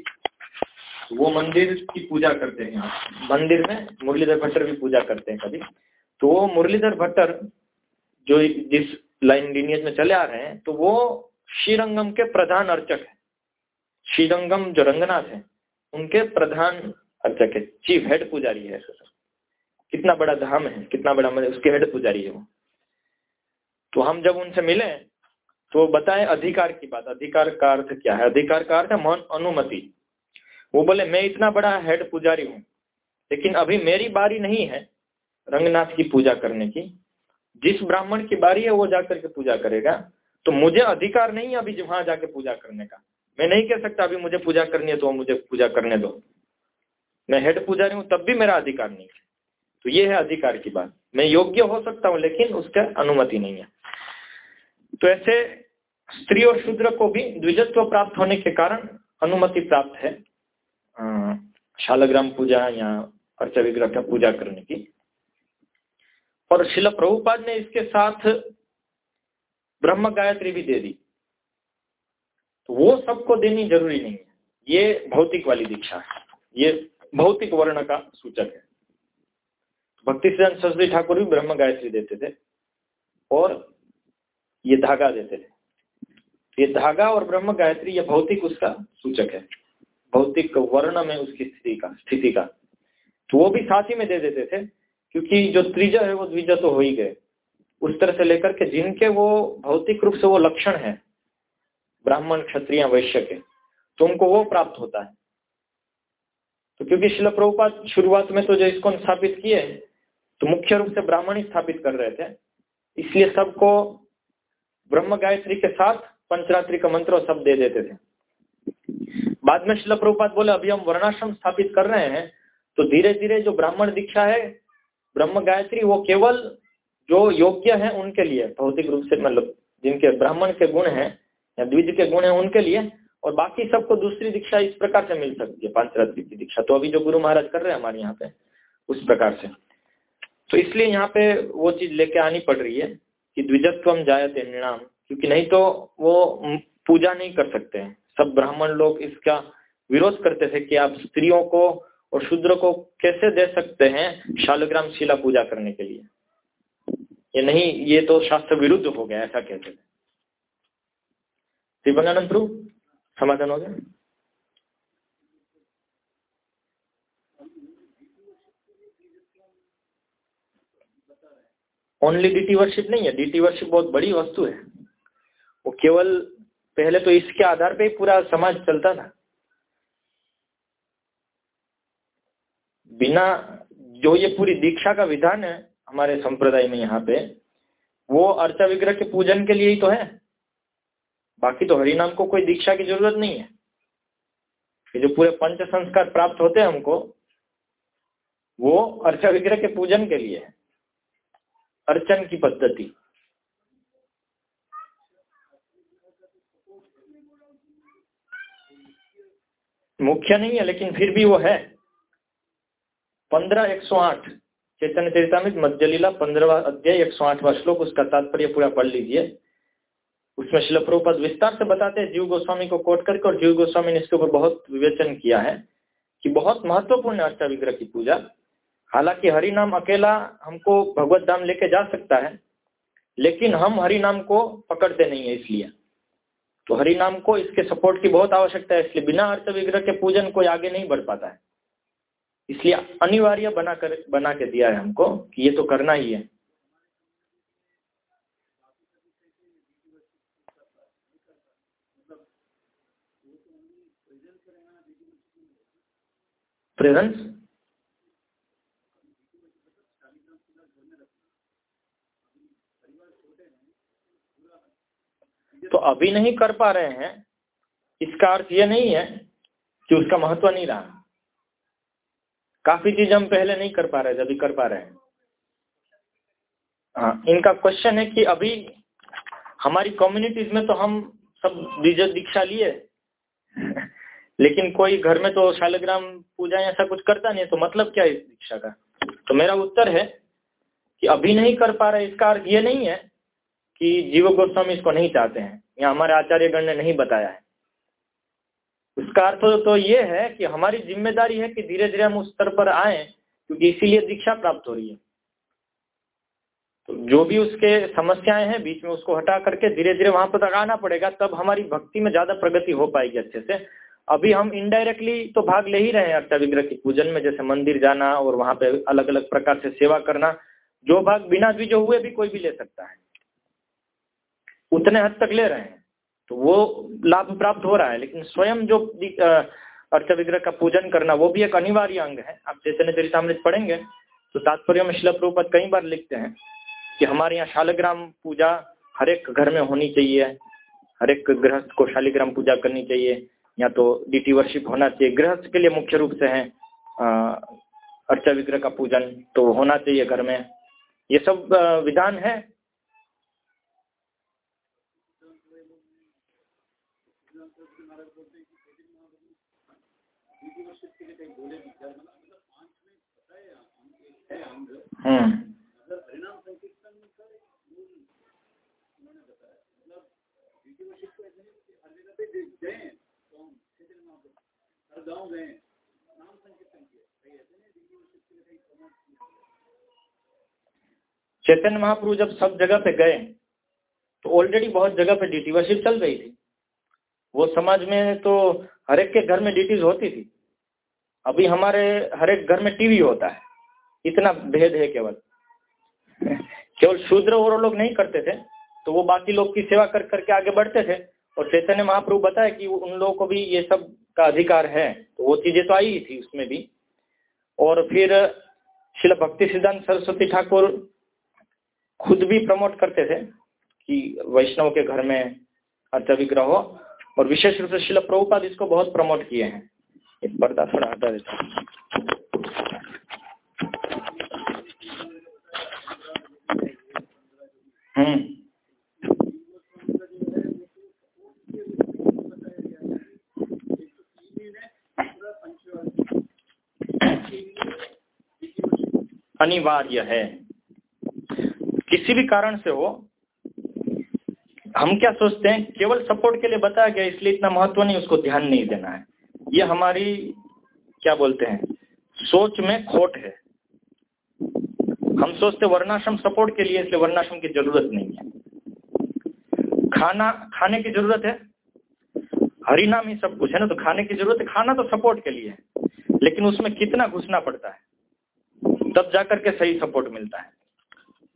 तो वो मंदिर की पूजा करते हैं यहाँ। मंदिर में मुरलीधर भट्टर भी पूजा करते हैं कभी। तो वो मुरलीधर भट्टर जो जिस लाइन लिनियज में चले आ रहे हैं तो वो श्रीरंगम के प्रधान अर्चक है। श्रीरंगम जो रंगनाथ है, उनके प्रधान अर्चक है। चीफ हेड पुजारी है कितना बड़ा धाम है, कितना बड़ा मतलब उसके हेड पुजारी है वो। तो हम जब उनसे मिले तो बताए अधिकार की बात। अधिकार का अर्थ क्या है? अधिकार का अर्थ है मन अनुमति। वो बोले, मैं इतना बड़ा हेड पुजारी हूँ, लेकिन अभी मेरी बारी नहीं है रंगनाथ की पूजा करने की। जिस ब्राह्मण की बारी है, वो जाकर के पूजा करेगा। तो मुझे अधिकार नहीं है अभी वहाँ जाके पूजा करने का। मैं नहीं कह सकता अभी मुझे पूजा करनी है तो मुझे पूजा करने दो। मैं हेड पुजारी हूँ, तब भी मेरा अधिकार नहीं है। तो ये है अधिकार की बात। मैं योग्य हो सकता हूँ, लेकिन उसका अनुमति नहीं है। तो ऐसे स्त्री और शूद्र को भी द्विजत्व प्राप्त होने के कारण अनुमति प्राप्त है शालग्राम पूजा या अर्चा विग्रह का पूजा करने की। और शिल प्रभुपाद ने इसके साथ ब्रह्म गायत्री भी दे दी। तो वो सबको देनी ज़रूरी नहीं है। ये भौतिक वाली दीक्षा है। ये भौतिक वर्ण का सूचक है। भक्ति सिद्धांत सरस्वती ठाकुर भी ब्रह्म गायत्री देते थे और ये धागा देते थे। ये धागा और ब्रह्म गायत्री ये भौतिक उसका सूचक है। भौतिक वर्ण में उसकी स्थिति का स्थिति का। तो वो भी साथ ही में दे देते थे, क्योंकि जो त्रिजा है वो द्विजा तो हो ही गए। उस तरह से लेकर के जिनके वो भौतिक रूप से वो लक्षण है, ब्राह्मण, क्षत्रिय, वैश्य के तो उनको वो प्राप्त होता है। तो क्योंकि शिल प्रभुपात शुरुआत में तो जो इसको स्थापित किए तो मुख्य रूप से ब्राह्मण ही स्थापित कर रहे थे। इसलिए सबको ब्रह्म गायत्री के साथ पंचरात्रि का मंत्र सब दे देते थे। बाद में शिल प्रभुपात बोले, अभी हम वर्णाश्रम स्थापित कर रहे हैं तो धीरे धीरे जो ब्राह्मण दीक्षा है, ब्रह्म गायत्री, वो केवल जो योग्य है उनके लिए, भौतिक रूप से मतलब जिनके ब्राह्मण के गुण हैं या द्विज के गुण हैं उनके लिए, और बाकी सबको दूसरी दीक्षा इस प्रकार से मिल सकती है पांचरात्रि की दीक्षा। तो अभी जो गुरु महाराज कर रहे हैं हमारे यहाँ पे, उस प्रकार से। तो इसलिए यहाँ पे वो चीज़ लेके आनी पड़ रही है कि द्विजत्व जायते निणाम, क्योंकि नहीं तो वो पूजा नहीं कर सकते हैं। सब ब्राह्मण लोग इसका विरोध करते थे कि आप स्त्रियों को और शूद्र को कैसे दे सकते हैं शालग्राम शिला पूजा करने के लिए। ये नहीं, ये तो शास्त्र विरुद्ध हो गया, ऐसा कहते थे दिव्यांगानंद प्रभु समाधान हो गया? ओनली डीटी वर्शिप नहीं है डीटी वर्शिप बहुत बड़ी वस्तु है। वो केवल, पहले तो इसके आधार पे ही पूरा समाज चलता था। बिना, जो ये पूरी दीक्षा का विधान है हमारे संप्रदाय में यहाँ पे, वो अर्चा विग्रह के पूजन के लिए ही तो है। बाकी तो हरिनाम को कोई दीक्षा की ज़रूरत नहीं है। ये जो पूरे पंच संस्कार प्राप्त होते हैं हमको, वो अर्चा विग्रह के पूजन के लिए है। अर्चन की पद्धति। मुख्य नहीं है, लेकिन फिर भी वो है। पंद्रह एक सौ आठ। चैतन्य चरितमित मध्यलीला पंद्रहवा अध्याय एक सौ आठवा श्लोक, उसका तात्पर्य पूरा पढ़ लीजिए। उसमें शिल विस्तार से बताते हैं, जीव गोस्वामी को कोट करके और जीव गोस्वामी ने इसके ऊपर बहुत विवेचन किया है कि बहुत महत्वपूर्ण है अष्टा विग्रह की पूजा। हालाँकि हरि नाम अकेला हमको भगवत धाम लेके जा सकता है, लेकिन हम हरि नाम को पकड़ते नहीं है इसलिए। तो हरि नाम को इसके सपोर्ट की बहुत आवश्यकता है, इसलिए बिना अर्थ विग्रह के पूजन कोई आगे नहीं बढ़ पाता है। इसलिए अनिवार्य बना कर, बना के दिया है हमको कि ये तो करना ही है। प्रेजेंस तो अभी नहीं कर पा रहे हैं, इसका अर्थ ये नहीं है कि उसका महत्व नहीं रहा। काफ़ी चीज़ हम पहले नहीं कर पा रहे थे अभी कर पा रहे हैं। हाँ इनका क्वेश्चन है कि अभी हमारी कम्युनिटीज में तो हम सब विजय दीक्षा लिए। लेकिन कोई घर में तो शालग्राम पूजा ऐसा कुछ करता नहीं है तो मतलब क्या है इस दीक्षा का? तो मेरा उत्तर है कि अभी नहीं कर पा रहे, इसका अर्थ ये नहीं है कि जीव गोस्वामी इसको नहीं चाहते हैं। या हमारे आचार्यगण ने नहीं बताया है। उसका अर्थ तो ये है कि हमारी ज़िम्मेदारी है कि धीरे धीरे हम उस स्तर पर आए, क्योंकि इसीलिए दीक्षा प्राप्त हो रही है। तो जो भी उसके समस्याएँ हैं, बीच में उसको हटा करके धीरे धीरे वहाँ पर आना पड़ेगा, तब हमारी भक्ति में ज़्यादा प्रगति हो पाएगी अच्छे से। अभी हम इनडायरेक्टली तो भाग ले ही रहे हैं अर्चा विग्रह की पूजन में, जैसे मंदिर जाना और वहाँ पे अलग अलग प्रकार से सेवा करना। जो भाग बिना भी जो हुए भी कोई भी ले सकता है। उतने हद तक ले रहे हैं। तो वो लाभ प्राप्त हो रहा है, लेकिन स्वयं जो अर्थ विग्रह का पूजन करना, वो भी एक अनिवार्य अंग है। आप चैतन्य चरितमृत पढ़ेंगे तो तात्पर्य में शिल कई बार लिखते हैं कि हमारे यहाँ शालग्राम पूजा हर एक घर में होनी चाहिए, हर एक गृहस्थ को शालिग्राम पूजा करनी चाहिए, या तो डीटी वर्शिप होना चाहिए। गृहस्थ के लिए मुख्य रूप से है अर्चा विग्रह का पूजन तो होना चाहिए घर में। ये सब विधान है चैतन्य महाप्रभु जब सब जगह पे गए तो ऑलरेडी बहुत जगह पे डीटी वर्शिप चल रही थी। वो समाज में तो हर एक के घर में डीटीज होती थी। अभी हमारे हर एक घर में टीवी होता है। इतना भेद है केवल। केवल शूद्र और लोग नहीं करते थे तो वो बाकी लोग की सेवा कर करके आगे बढ़ते थे। और चैतन्य महाप्रभु बताया कि उन लोगों को भी ये सब का अधिकार है। तो वो चीज़ें तो आई थी उसमें भी। और फिर शिल भक्ति सिद्धांत सरस्वती ठाकुर खुद भी प्रमोट करते थे कि वैष्णव के घर में अर्थ विग्रह हो और विशेष रूप से शिल प्रभुपाद इसको बहुत प्रमोट किए हैं। पर्दा थोड़ा हटा देता हम्म। अनिवार्य है। किसी भी कारण से हो, हम क्या सोचते हैं? केवल सपोर्ट के लिए बताया गया, इसलिए इतना महत्व नहीं, उसको ध्यान नहीं देना है। ये हमारी, क्या बोलते हैं, सोच में खोट है। हम सोचते वर्णाश्रम सपोर्ट के लिए, इसलिए वर्णाश्रम की ज़रूरत नहीं है। खाना, खाने की ज़रूरत है। हरिनाम ही सब कुछ है ना तो खाने की ज़रूरत है। खाना तो सपोर्ट के लिए है, लेकिन उसमें कितना घुसना पड़ता है? तब जाकर के सही सपोर्ट मिलता है।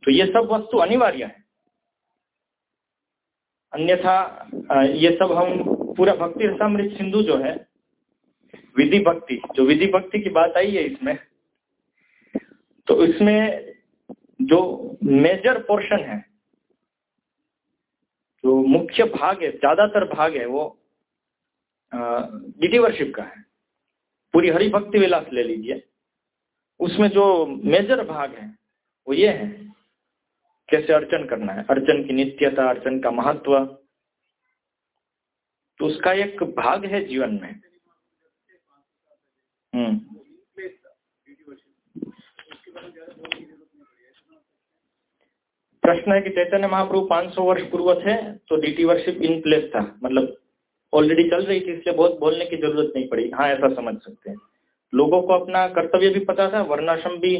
तो ये सब वस्तु अनिवार्य है। अन्यथा ये सब हम पूरा भक्ति, रसामृत, सिंधु जो है विधि भक्ति, जो विधि भक्ति की बात आई है इसमें तो इसमें जो मेजर पोर्शन है, जो मुख्य भाग है, ज़्यादातर भाग है, वो वर्शिप का है। पूरी हरि भक्ति विलास ले लीजिए। उसमें जो मेजर भाग है, वो ये है, कैसे अर्चन करना है। अर्चन की नित्यता, अर्चन का महत्व तो उसका एक भाग है जीवन में। प्रश्न है कि चैतन्य महाप्रभु 500 वर्ष पूर्व थे तो डीटी वर्शिप इन प्लेस था। मतलब ऑलरेडी चल रही थी, इसलिए बहुत बोलने की ज़रूरत नहीं पड़ी। हाँ ऐसा समझ सकते हैं। लोगों को अपना कर्तव्य भी पता था, वर्णाश्रम भी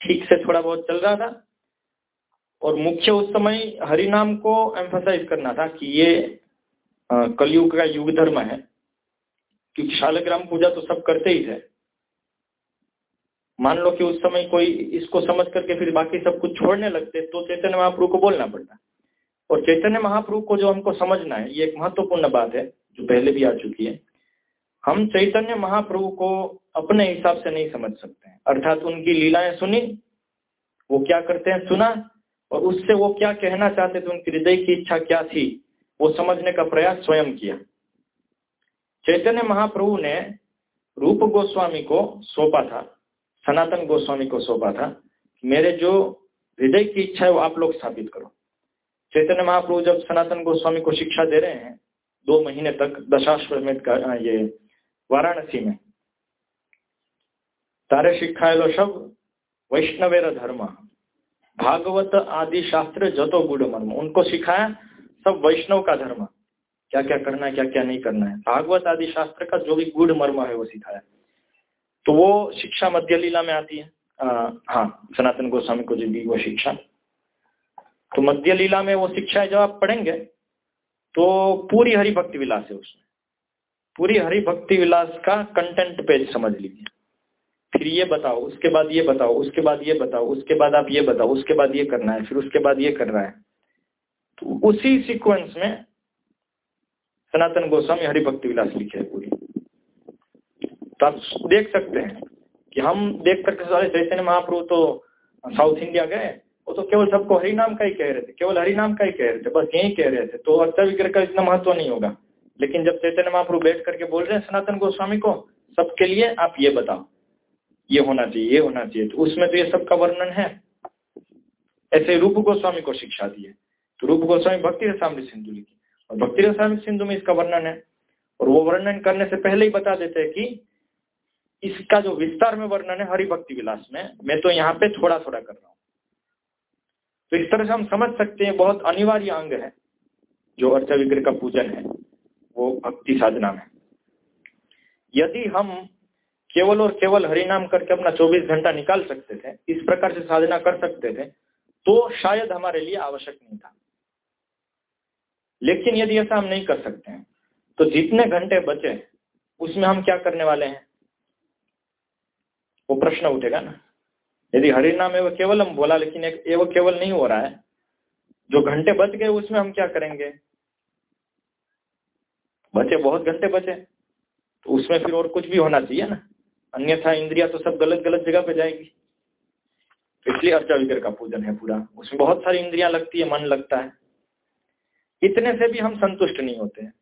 ठीक से थोड़ा बहुत चल रहा था। और मुख्य उस समय हरिनाम को एम्फोसाइज करना था कि ये कलयुग का युग धर्म है। क्योंकि शालग्राम पूजा तो सब करते ही है मान लो कि उस समय कोई इसको समझ करके फिर बाकी सब कुछ छोड़ने लगते तो चैतन्य महाप्रभु को बोलना पड़ता। और चैतन्य महाप्रभु को जो हमको समझना है, ये एक महत्वपूर्ण बात है, जो पहले भी आ चुकी है। हम चैतन्य महाप्रभु को अपने हिसाब से नहीं समझ सकते अर्थात उनकी लीलाएँ सुनी, वो क्या करते हैं सुना, और उससे वो क्या कहना चाहते थे, उनकी हृदय की इच्छा क्या थी, वो समझने का प्रयास स्वयं किया। चैतन्य महाप्रभु ने रूप गोस्वामी को सौंपा था, सनातन गोस्वामी को सौंपा था मेरे जो हृदय की इच्छा है वो आप लोग स्थापित करो। चैतन्य महाप्रभु जब सनातन गोस्वामी को शिक्षा दे रहे हैं, दो महीने तक दशाश्वमेध का ये वाराणसी में। तारे शिक्षा लो सब वैष्णवेर धर्म, भागवत आदि शास्त्र जतो गुड़ मर्म। उनको सिखाया सब वैष्णव का धर्म। क्या क्या करना है क्या क्या नहीं करना है। भागवत आदि शास्त्र का जो भी गुड़ मर्म है, वो सिखाया तो वो शिक्षा मध्य लीला में आती है। हाँ सनातन गोस्वामी को जो दी वो शिक्षा। तो मध्य लीला में वो शिक्षा जब आप पढ़ेंगे तो पूरी हरि भक्ति विलास है उसमें। पूरी हरि भक्ति विलास का कंटेंट पेज समझ लीजिए। फिर ये बताओ, उसके बाद ये बताओ, उसके बाद ये बताओ, उसके बाद आप ये बताओ, उसके बाद ये करना है, फिर उसके बाद ये करना है। तो उसी सीक्वेंस में सनातन गोस्वामी हरि भक्ति विलास लिखे है पूरी। तो आप देख सकते हैं कि हम देख करके सारे चैतन्य महाप्रभु तो साउथ इंडिया गए, वो तो केवल सबको हरि नाम का ही कह रहे थे, केवल हरि नाम का ही कह रहे थे, बस यही कह रहे थे। तो अर्थ विग्रह का इतना महत्व नहीं होगा। लेकिन जब चैतन्य महाप्रभु बैठ करके बोल रहे हैं सनातन गोस्वामी को, सबके लिए आप ये बताओ, ये होना चाहिए, ये होना चाहिए। तो उसमें तो ये सबका वर्णन है। ऐसे रूप गोस्वामी को शिक्षा दी है। तो रूप गोस्वामी भक्ति रसामृत सिंधु लिखी। और भक्ति रसामृत सिंधु में इसका वर्णन है। और वो वर्णन करने से पहले ही बता देते हैं कि इसका जो विस्तार में वर्णन है हरि भक्ति विलास में, मैं तो यहाँ पे थोड़ा थोड़ा कर रहा हूँ। तो इस तरह से हम समझ सकते हैं, बहुत अनिवार्य अंग है, जो अर्थ विग्रह का पूजन है, वो भक्ति साधना में। यदि हम केवल और केवल हरि नाम करके अपना 24 घंटा निकाल सकते थे, इस प्रकार से साधना कर सकते थे तो शायद हमारे लिए आवश्यक नहीं था। लेकिन यदि ऐसा हम नहीं कर सकते हैं तो जितने घंटे बचे, उसमें हम क्या करने वाले हैं? वो प्रश्न उठेगा ना। यदि हरि नाम एवं केवल हम बोला, लेकिन एवं केवल नहीं हो रहा है, जो घंटे बच गए, उसमें हम क्या करेंगे? बचे, बहुत घंटे बचे तो उसमें फिर और कुछ भी होना चाहिए ना। अन्यथा इंद्रिया तो सब गलत गलत जगह पे जाएगी। इसलिए अर्चा का पूजन है पूरा। उसमें बहुत सारी इंद्रिया लगती है, मन लगता है। इतने से भी हम संतुष्ट नहीं होते हैं।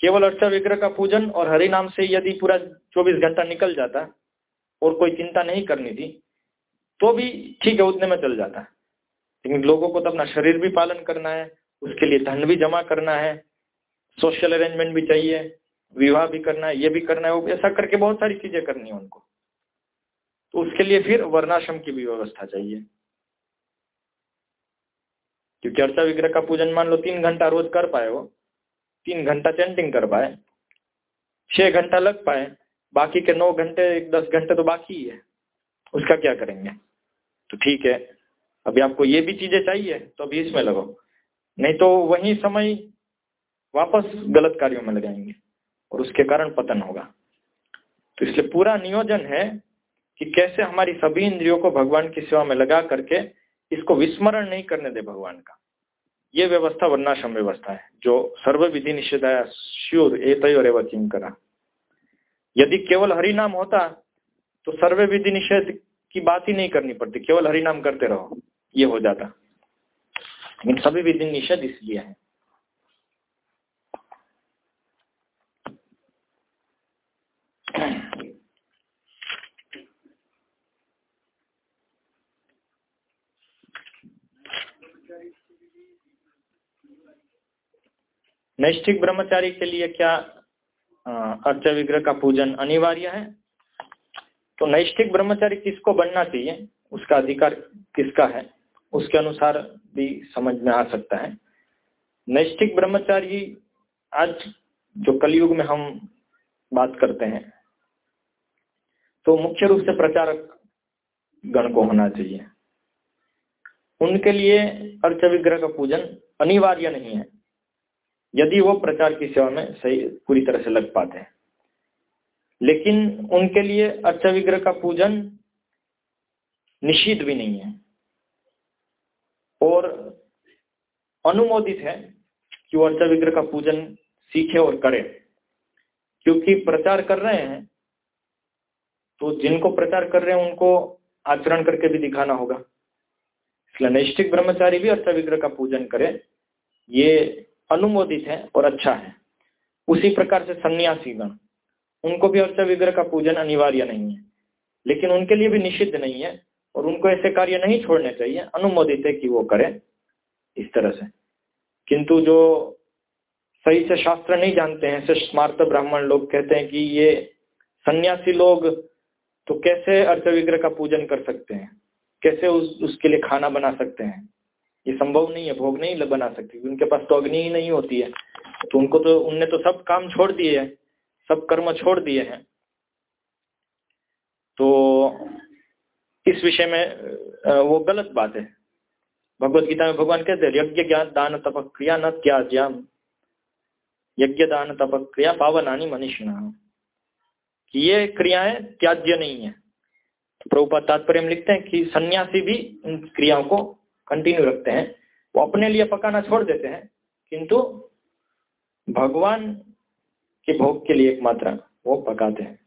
केवल अर्चा विग्रह का पूजन और हरि नाम से यदि पूरा 24 घंटा निकल जाता और कोई चिंता नहीं करनी थी तो भी ठीक है, उतने में चल जाता। लेकिन लोगों को तो अपना शरीर भी पालन करना है, उसके लिए धन भी जमा करना है सोशल अरेंजमेंट भी चाहिए, विवाह भी करना है, ये भी करना है ऐसा करके बहुत सारी चीज़ें करनी है उनको। तो उसके लिए फिर वर्णाश्रम की भी व्यवस्था चाहिए। क्योंकि अर्चा विग्रह का पूजन मान लो तीन घंटा रोज कर पाए वो, तीन घंटा चैंटिंग कर पाए, छह घंटा लग पाए, बाकी के नौ घंटे दस घंटे तो बाकी ही है, उसका क्या करेंगे? तो ठीक है, अभी आपको ये भी चीज़ें चाहिए तो अभी इसमें लगो, नहीं तो वही समय वापस गलत कार्यों में लगाएँगे, और उसके कारण पतन होगा। तो इसलिए पूरा नियोजन है कि कैसे हमारी सभी इंद्रियों को भगवान की सेवा में लगा करके इसको विस्मरण नहीं करने दे भगवान का। ये व्यवस्था वर्णाश्रम व्यवस्था है, जो सर्व विधि निषेधाया श्योर और एवं करा यदि केवल हरिनाम होता तो सर्व विधि निषेध की बात ही नहीं करनी पड़ती, केवल हरिनाम करते रहो, ये हो जाता। लेकिन सभी विधि निषेध इसलिए है। नैष्ठिक ब्रह्मचारी के लिए क्या अर्च विग्रह का पूजन अनिवार्य है? तो नैष्ठिक ब्रह्मचारी किसको बनना चाहिए? उसका अधिकार किसका है? उसके अनुसार भी समझ में आ सकता है। नैष्ठिक ब्रह्मचारी आज जो कलयुग में हम बात करते हैं तो मुख्य रूप से प्रचारक गण को होना चाहिए। उनके लिए अर्च विग्रह का पूजन अनिवार्य नहीं है। यदि वो प्रचार की सेवा में सही, पूरी तरह से लग पाते हैं। लेकिन उनके लिए अर्चा विग्रह का पूजन निषिद्ध भी नहीं है। और अनुमोदित है कि वो अर्चा विग्रह का पूजन सीखे और करे। क्योंकि प्रचार कर रहे हैं तो जिनको प्रचार कर रहे हैं, उनको आचरण करके भी दिखाना होगा। इसलिए नैष्ठिक ब्रह्मचारी भी अर्थ विग्रह का पूजन करे, ये अनुमोदित है और अच्छा है। उसी प्रकार से सन्यासी गण, उनको भी अर्थ विग्रह का पूजन अनिवार्य नहीं है, लेकिन उनके लिए भी निषिद्ध नहीं है और उनको ऐसे कार्य नहीं छोड़ने चाहिए, अनुमोदित है कि वो करें इस तरह से। किंतु जो सही से शास्त्र नहीं जानते हैं, ऐसे स्मार्त ब्राह्मण लोग कहते हैं कि ये सन्यासी लोग तो कैसे अर्थ विग्रह का पूजन कर सकते हैं? कैसे उस, उसके लिए खाना बना सकते हैं? ये संभव नहीं है, भोग नहीं बना सकती उनके पास तो अग्नि ही नहीं होती है। तो उनको तो उनने तो सब काम छोड़ दिए हैं, सब कर्म छोड़ दिए हैं। तो इस विषय में वो गलत बात है। भगवत गीता में भगवान कहते हैं, यज्ञ ज्ञान दान तपक क्रिया न त्याज्याम। यज्ञ दान तपक क्रिया पावनानी मनुष्य कि ये क्रियाएँ त्याज्य नहीं है। तो प्रभुपाद तात्पर्य लिखते हैं कि सन्यासी भी इन क्रियाओं को कंटिन्यू रखते हैं, वो अपने लिए पकाना छोड़ देते हैं, किंतु भगवान के भोग के लिए एकमात्र वो पकाते हैं।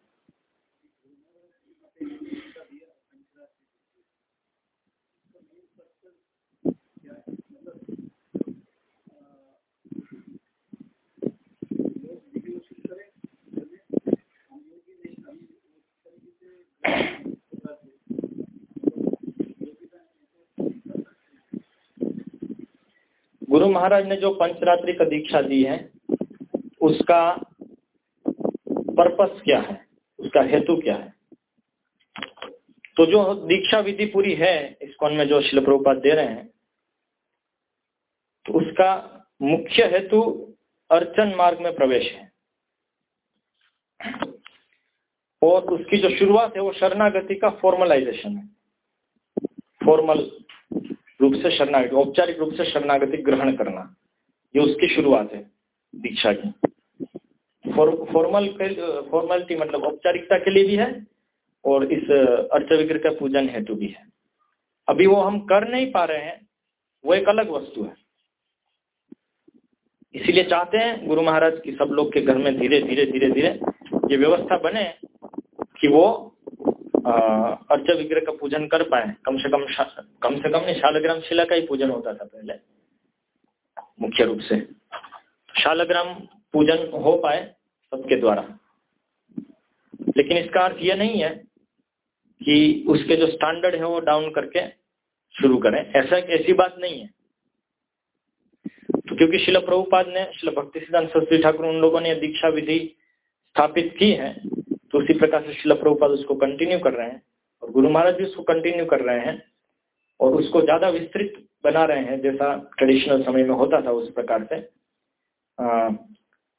गुरु महाराज ने जो पंचरात्रि का दीक्षा दी है, उसका पर्पस क्या है? उसका हेतु क्या है? तो जो दीक्षा विधि पूरी है इस कौन में जो शिल प्रभुपात दे रहे हैं तो उसका मुख्य हेतु अर्चन मार्ग में प्रवेश है। और उसकी जो शुरुआत है, वो शरणागति का फॉर्मलाइजेशन है। फॉर्मल रूप से शरणागति, औपचारिक रूप से शरणागति ग्रहण करना, ये उसकी शुरुआत है दीक्षा की। फॉर्मल फॉर्मेलिटी मतलब औपचारिकता के लिए भी है और इस अर्थ विग्रह का पूजन हेतु भी है। अभी वो हम कर नहीं पा रहे हैं, वो एक अलग वस्तु है। इसीलिए चाहते हैं गुरु महाराज की सब लोग के घर में धीरे धीरे धीरे धीरे ये व्यवस्था बने कि वो अर्च विग्रह का पूजन कर पाए। कम से कम कम से कम नहीं शालग्राम शिला का ही पूजन होता था पहले, मुख्य रूप से। शालग्राम पूजन हो पाए सबके द्वारा। लेकिन इसका अर्थ यह नहीं है कि उसके जो स्टैंडर्ड है वो डाउन करके शुरू करें। ऐसा ऐसी बात नहीं है। तो क्योंकि शिला प्रभुपाद ने, शिला भक्ति सिद्धांत सरस्वती ठाकुर उन लोगों ने दीक्षा विधि स्थापित की है तो उसी प्रकार से शिल प्रभुपाद उसको कंटिन्यू कर रहे हैं और गुरु महाराज भी उसको कंटिन्यू कर रहे हैं और उसको ज़्यादा विस्तृत बना रहे हैं जैसा ट्रेडिशनल समय में होता था उस प्रकार से। आ,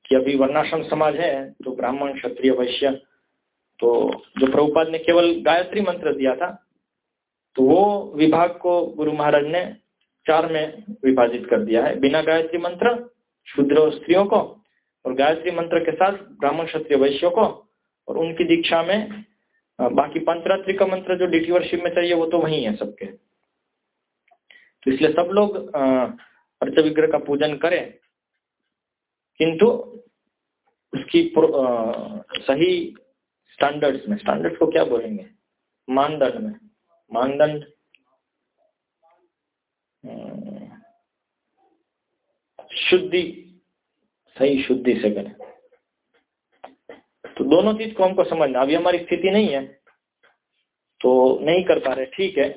कि अभी वर्णाश्रम समाज है तो ब्राह्मण क्षत्रिय वैश्य तो जो प्रभुपाद ने केवल गायत्री मंत्र दिया था तो वो विभाग को गुरु महाराज ने चार में विभाजित कर दिया है। बिना गायत्री मंत्र शुद्र स्त्रियों को और गायत्री मंत्र के साथ ब्राह्मण क्षत्रिय वैश्यों को और उनकी दीक्षा में बाकी पंचरात्रि का मंत्र जो डिटी वर्शिप में चाहिए वो तो वही है सबके। तो इसलिए सब लोग अर्च विग्रह का पूजन करें किंतु उसकी आ, सही स्टैंडर्ड्स में स्टैंडर्ड्स को क्या बोलेंगे? मानदंड में। मानदंड शुद्धि सही शुद्धि से करें। तो दोनों चीज़ को हमको समझना अभी हमारी स्थिति नहीं है तो नहीं कर पा रहे। ठीक है,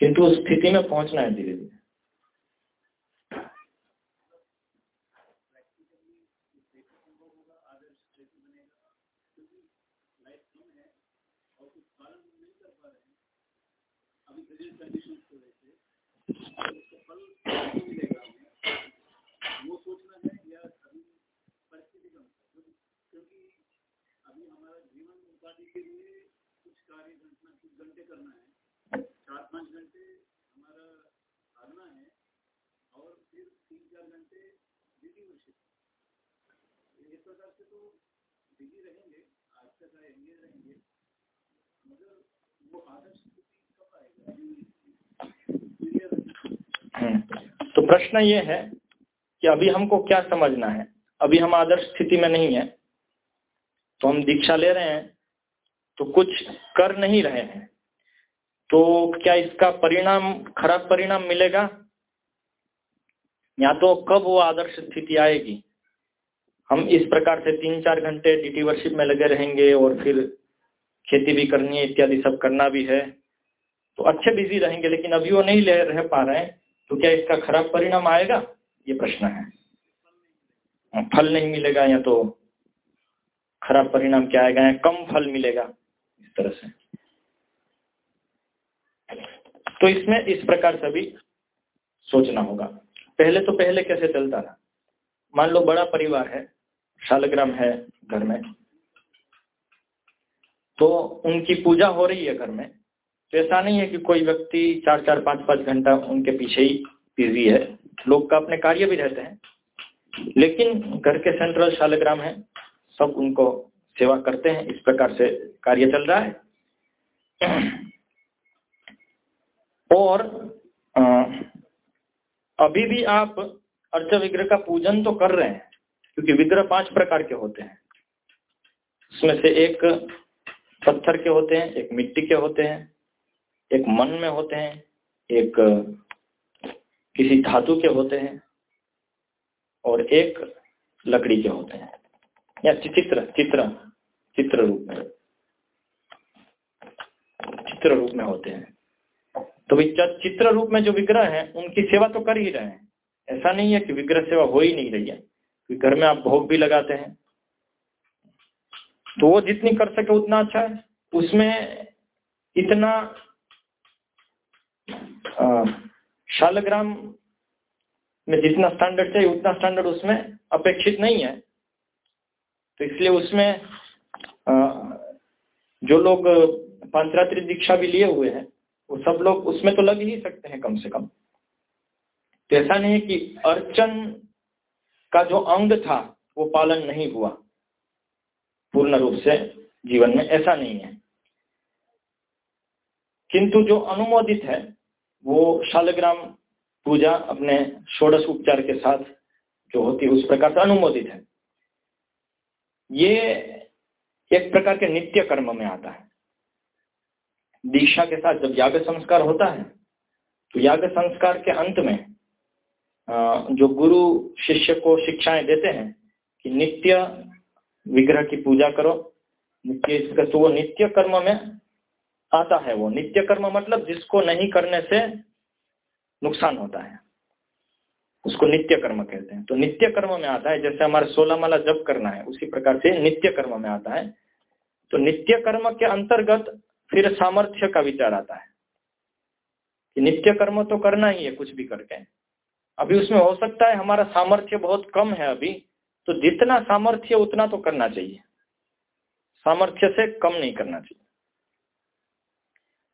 किंतु उस स्थिति में पहुँचना है धीरे धीरे करना है। चार घंटे हमारा है और फिर तीन चार घंटे इस प्रकार से तो रहेंगे, आज तक रहेंगे मगर वो आदर्श कब आएगा? तो प्रश्न ये है कि अभी हमको क्या समझना है? अभी हम आदर्श स्थिति में नहीं है तो हम दीक्षा ले रहे हैं तो कुछ कर नहीं रहे हैं। तो क्या इसका परिणाम, खराब परिणाम मिलेगा? या तो कब वो आदर्श स्थिति आएगी? हम इस प्रकार से तीन चार घंटे डी वर्शिप में लगे रहेंगे और फिर खेती भी करनी है, इत्यादि सब करना भी है। तो अच्छे बिज़ी रहेंगे, लेकिन अभी वो नहीं ले रह पा रहे हैं। तो क्या इसका खराब परिणाम आएगा? ये प्रश्न है। फल नहीं मिलेगा या तो खराब परिणाम क्या आएगा या कम फल मिलेगा? तरह से। तो इसमें इस प्रकार से भी सोचना होगा। पहले तो पहले कैसे चलता था? मान लो बड़ा परिवार है, शालग्राम है घर में तो उनकी पूजा हो रही है घर में तो ऐसा नहीं है कि कोई व्यक्ति चार चार, पाँच पाँच घंटा उनके पीछे ही बिज़ी है। लोग का अपने कार्य भी रहते हैं, लेकिन घर के सेंट्रल शालग्राम है, सब उनको सेवा करते हैं, इस प्रकार से कार्य चल रहा है। और अभी भी आप अर्च विग्रह का पूजन तो कर रहे हैं, क्योंकि विग्रह पाँच प्रकार के होते हैं। उसमें से एक पत्थर के होते हैं, एक मिट्टी के होते हैं, एक मन में होते हैं, एक किसी धातु के होते हैं, और एक लकड़ी के होते हैं। या चित्र चित्र। चित्र रूप में। चित्र रूप में होते हैं। तो भाई चित्र रूप में जो विग्रह है, उनकी सेवा तो कर ही रहे हैं। ऐसा नहीं है कि विग्रह सेवा हो ही नहीं रही है घर में आप भोग भी लगाते हैं। तो वो जितनी कर सके उतना अच्छा है। उसमें इतना शालग्राम में जितना स्टैंडर्ड चाहिए, उतना स्टैंडर्ड उसमें अपेक्षित नहीं है। तो इसलिए उसमें जो लोग पंचरात्रि दीक्षा भी लिए हुए हैं, वो सब लोग उसमें तो लग ही सकते हैं कम से कम। तो ऐसा नहीं कि अर्चन का जो अंग था, वो पालन नहीं हुआ। पूर्ण रूप से जीवन में ऐसा नहीं है। किंतु जो अनुमोदित है, वो शालग्राम पूजा अपने षोडश उपचार के साथ जो होती है, उस प्रकार से अनुमोदित है। ये एक प्रकार के नित्य कर्म में आता है। दीक्षा के साथ जब याग संस्कार होता है तो याग संस्कार के अंत में जो गुरु शिष्य को शिक्षाएँ देते हैं कि नित्य विग्रह की पूजा करो, नित्य तो वो नित्य कर्म में आता है वो। नित्य कर्म मतलब जिसको नहीं करने से नुकसान होता है। उसको नित्य कर्म कहते हैं। तो नित्य कर्म में आता है, जैसे हमारे सोलह माला जब करना है, उसी प्रकार से नित्य कर्म में आता है। तो नित्य कर्म के अंतर्गत फिर सामर्थ्य का विचार आता है कि नित्य कर्म तो करना ही है, कुछ भी करके। अभी उसमें हो सकता है हमारा सामर्थ्य बहुत कम है अभी तो जितना सामर्थ्य उतना तो करना चाहिए। सामर्थ्य से कम नहीं करना चाहिए।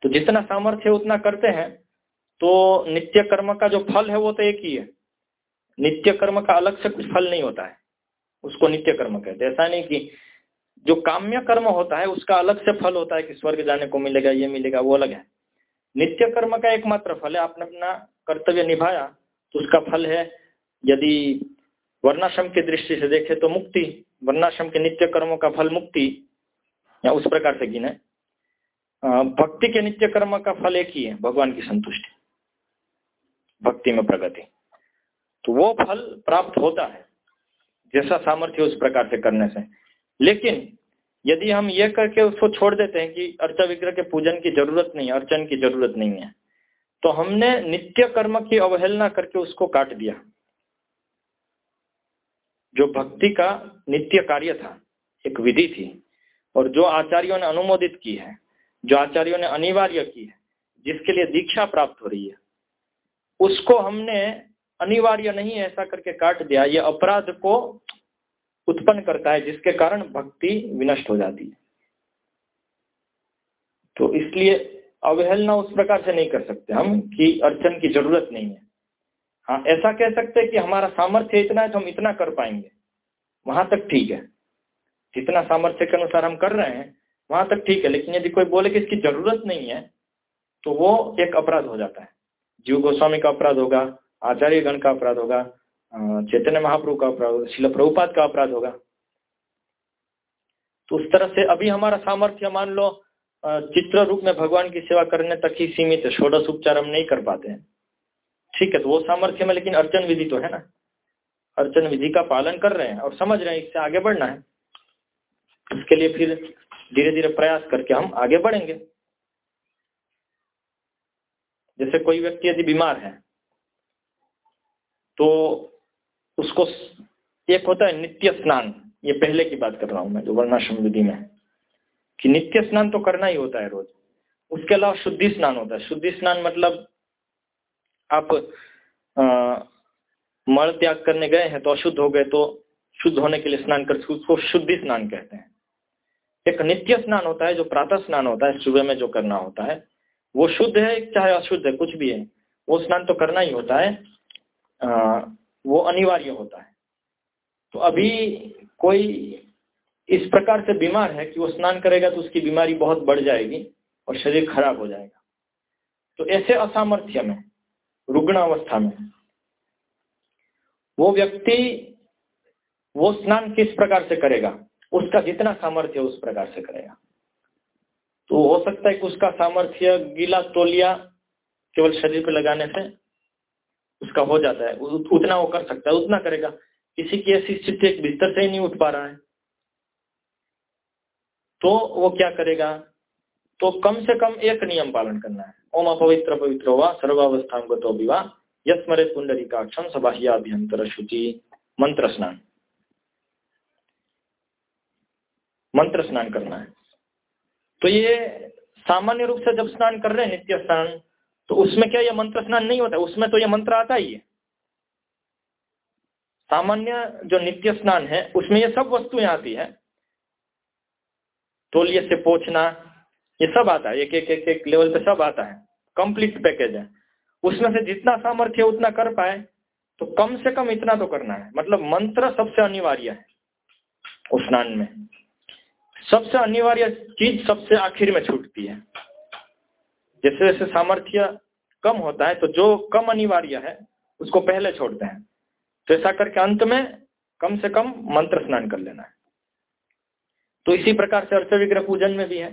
तो जितना सामर्थ्य उतना करते हैं तो नित्य कर्म का जो फल है वो तो एक ही है। नित्य कर्म का अलग से कुछ फल नहीं होता है। उसको नित्य कर्म कहते हैं। ऐसा नहीं कि जो काम्य कर्म होता है, उसका अलग से फल होता है कि स्वर्ग जाने को मिलेगा, ये मिलेगा, वो अलग है। नित्य कर्म का एकमात्र फल है, आपने अपना कर्तव्य निभाया तो उसका फल है यदि वर्णाश्रम की दृष्टि से देखे तो मुक्ति, वर्णाश्रम के नित्य कर्मों का फल मुक्ति, या उस प्रकार से गिने। भक्ति के नित्य कर्म का फल एक ही है, भगवान की संतुष्टि, भक्ति में प्रगति। तो वो फल प्राप्त होता है, जैसा सामर्थ्य उस प्रकार से करने से। लेकिन यदि हम ये करके उसको छोड़ देते हैं कि अर्चा विग्रह के पूजन की ज़रूरत नहीं है अर्चन की ज़रूरत नहीं है तो हमने नित्य कर्म की अवहेलना करके उसको काट दिया, जो भक्ति का नित्य कार्य था, एक विधि थी, और जो आचार्यों ने अनुमोदित की है, जो आचार्यों ने अनिवार्य की है, जिसके लिए दीक्षा प्राप्त हो रही है, उसको हमने अनिवार्य नहीं ऐसा करके काट दिया, ये अपराध को उत्पन्न करता है, जिसके कारण भक्ति विनष्ट हो जाती है। तो इसलिए अवहेलना उस प्रकार से नहीं कर सकते हम, कि अर्चन की ज़रूरत नहीं है। हाँ ऐसा कह सकते हैं कि हमारा सामर्थ्य इतना है तो हम इतना कर पाएँगे। वहाँ तक ठीक है। जितना सामर्थ्य के अनुसार हम कर रहे हैं, वहाँ तक ठीक है। लेकिन यदि कोई बोले कि इसकी ज़रूरत नहीं है तो वो एक अपराध हो जाता है। जीव गोस्वामी का अपराध होगा आचार्य गण का अपराध होगा चैतन्य महाप्रभु का अपराध होगा, शिल प्रभुपात का अपराध होगा। तो उस तरह से अभी हमारा सामर्थ्य मान लो चित्र रूप में भगवान की सेवा करने तक ही सीमित है षोडश उपचार हम नहीं कर पाते हैं। ठीक है तो वो सामर्थ्य में, लेकिन अर्चन विधि तो है ना। अर्चन विधि का पालन कर रहे हैं और समझ रहे हैं, इससे आगे बढ़ना है। इसके लिए फिर धीरे धीरे प्रयास करके हम आगे बढ़ेंगे। जैसे कोई व्यक्ति यदि बीमार है तो उसको एक होता है नित्य स्नान। ये पहले की बात कर रहा हूँ मैं, जो वर्णाश्रम विधि में। कि नित्य स्नान तो करना ही होता है रोज। उसके अलावा शुद्धि स्नान होता है। शुद्धि स्नान मतलब आप मल त्याग करने गए हैं तो अशुद्ध हो गए तो शुद्ध होने के लिए स्नान कर, उसको शुद्धि स्नान कहते हैं। एक नित्य स्नान होता है, जो प्रातः स्नान होता है, सुबह में जो करना होता है, वो शुद्ध है, चाहे अशुद्ध है, कुछ भी है। वो स्नान तो करना ही होता है। वो अनिवार्य होता है। तो अभी कोई इस प्रकार से बीमार है कि वो स्नान करेगा तो उसकी बीमारी बहुत बढ़ जाएगी और शरीर खराब हो जाएगा। तो ऐसे असामर्थ्य में रुग्ण अवस्था में, वो व्यक्ति वो स्नान किस प्रकार से करेगा, उसका जितना सामर्थ्य उस प्रकार से करेगा। तो हो सकता है कि उसका सामर्थ्य गीला तोलिया केवल शरीर पर लगाने से उसका हो जाता है। उतना वो कर सकता है, उतना करेगा। किसी की ऐसी स्थिति एक बिस्तर से ही नहीं उठ पा रहा है। तो वो क्या करेगा? तो कम से कम एक नियम पालन करना है। ओम अपवित्र पवित्र हुआ सर्वावस्था तो विवाह यस्मरे पुंडरी काक्षम सबाह्याभ्यंतर शुचि मंत्र स्नान। मंत्र स्नान करना है। तो ये सामान्य रूप से जब स्नान कर रहे हैं नित्य स्नान तो उसमें क्या यह मंत्र स्नान नहीं होता? उसमें तो यह मंत्र आता ही है। सामान्य जो नित्य स्नान है, उसमें ये सब वस्तुएँ आती है। तोलिए से पोछना, ये सब आता है। एक एक एक एक लेवल पे सब आता है। कंप्लीट पैकेज है। उसमें से जितना सामर्थ्य उतना कर पाए। तो कम से कम इतना तो करना है। मतलब मंत्र सबसे अनिवार्य है उस स्नान में। सबसे अनिवार्य चीज़ सबसे आखिर में छूटती है। जैसे जैसे सामर्थ्य कम होता है तो जो कम अनिवार्य है, उसको पहले छोड़ते हैं। तो ऐसा करके अंत में कम से कम मंत्र स्नान कर लेना है। तो इसी प्रकार से अर्थ विग्रह पूजन में भी है।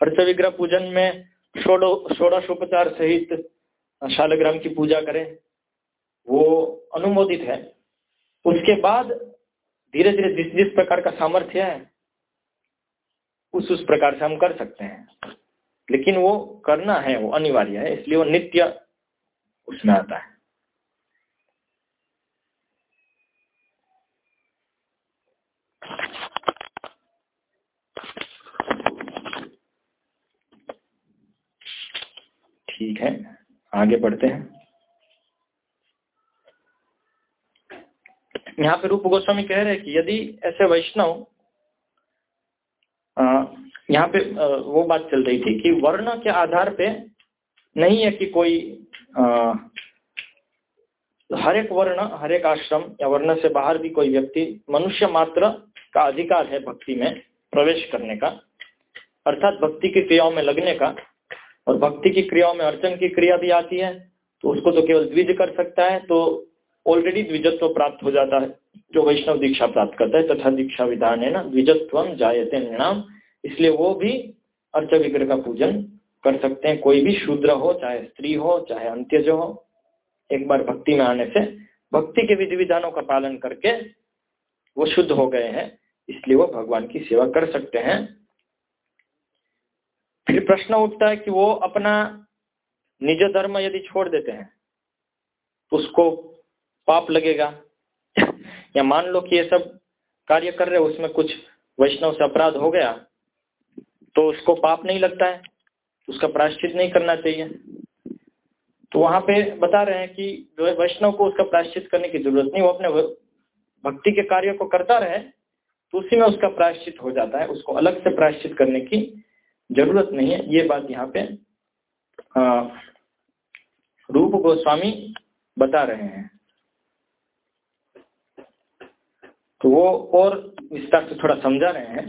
अर्थ विग्रह पूजन में षोड़शोपचार सहित शालग्राम की पूजा करें। वो अनुमोदित है। उसके बाद धीरे धीरे जिस जिस प्रकार का सामर्थ्य है उस उस प्रकार से हम कर सकते हैं। लेकिन वो करना है, वो अनिवार्य है, इसलिए वो नित्य उसमें आता है। ठीक है, आगे बढ़ते हैं। यहाँ पे रूप गोस्वामी कह रहे हैं कि यदि ऐसे वैष्णव यहाँ पे वो बात चल रही थी कि वर्ण के आधार पे नहीं है कि कोई हर एक वर्ण, हर एक आश्रम या वर्ण से बाहर भी कोई व्यक्ति मनुष्य मात्र का अधिकार है भक्ति में प्रवेश करने का, अर्थात भक्ति की क्रियाओं में लगने का। और भक्ति की क्रियाओं में अर्चन की क्रिया भी आती है तो उसको तो केवल द्विज कर सकता है तो ऑलरेडी द्विजत्व प्राप्त हो जाता है, जो वैष्णव दीक्षा प्राप्त करता है, तथा दीक्षा विधान है ना द्विजत्व जायते निर्णाम इसलिए वो भी अर्च विग्रह का पूजन कर सकते हैं। कोई भी शूद्र हो, चाहे स्त्री हो, चाहे अंत्यज हो, एक बार भक्ति में आने से भक्ति के विधि विधानों का पालन करके वो शुद्ध हो गए हैं, इसलिए वो भगवान की सेवा कर सकते हैं। फिर प्रश्न उठता है कि वो अपना निज धर्म यदि छोड़ देते हैं तो उसको पाप लगेगा? या मान लो कि ये सब कार्य कर रहे उसमें कुछ वैष्णव से अपराध हो गया तो उसको पाप नहीं लगता है उसका प्राश्चित नहीं करना चाहिए। तो वहाँ पे बता रहे हैं कि जो है वैष्णव को उसका प्रायश्चित करने की ज़रूरत नहीं वो अपने भक्ति के कार्य को करता रहे तो उसी में उसका प्रायश्चित हो जाता है उसको अलग से प्रायश्चित करने की ज़रूरत नहीं है। ये बात यहाँ पे आ, रूप गोस्वामी बता रहे हैं। तो वो और विस्तार से थोड़ा समझा रहे हैं।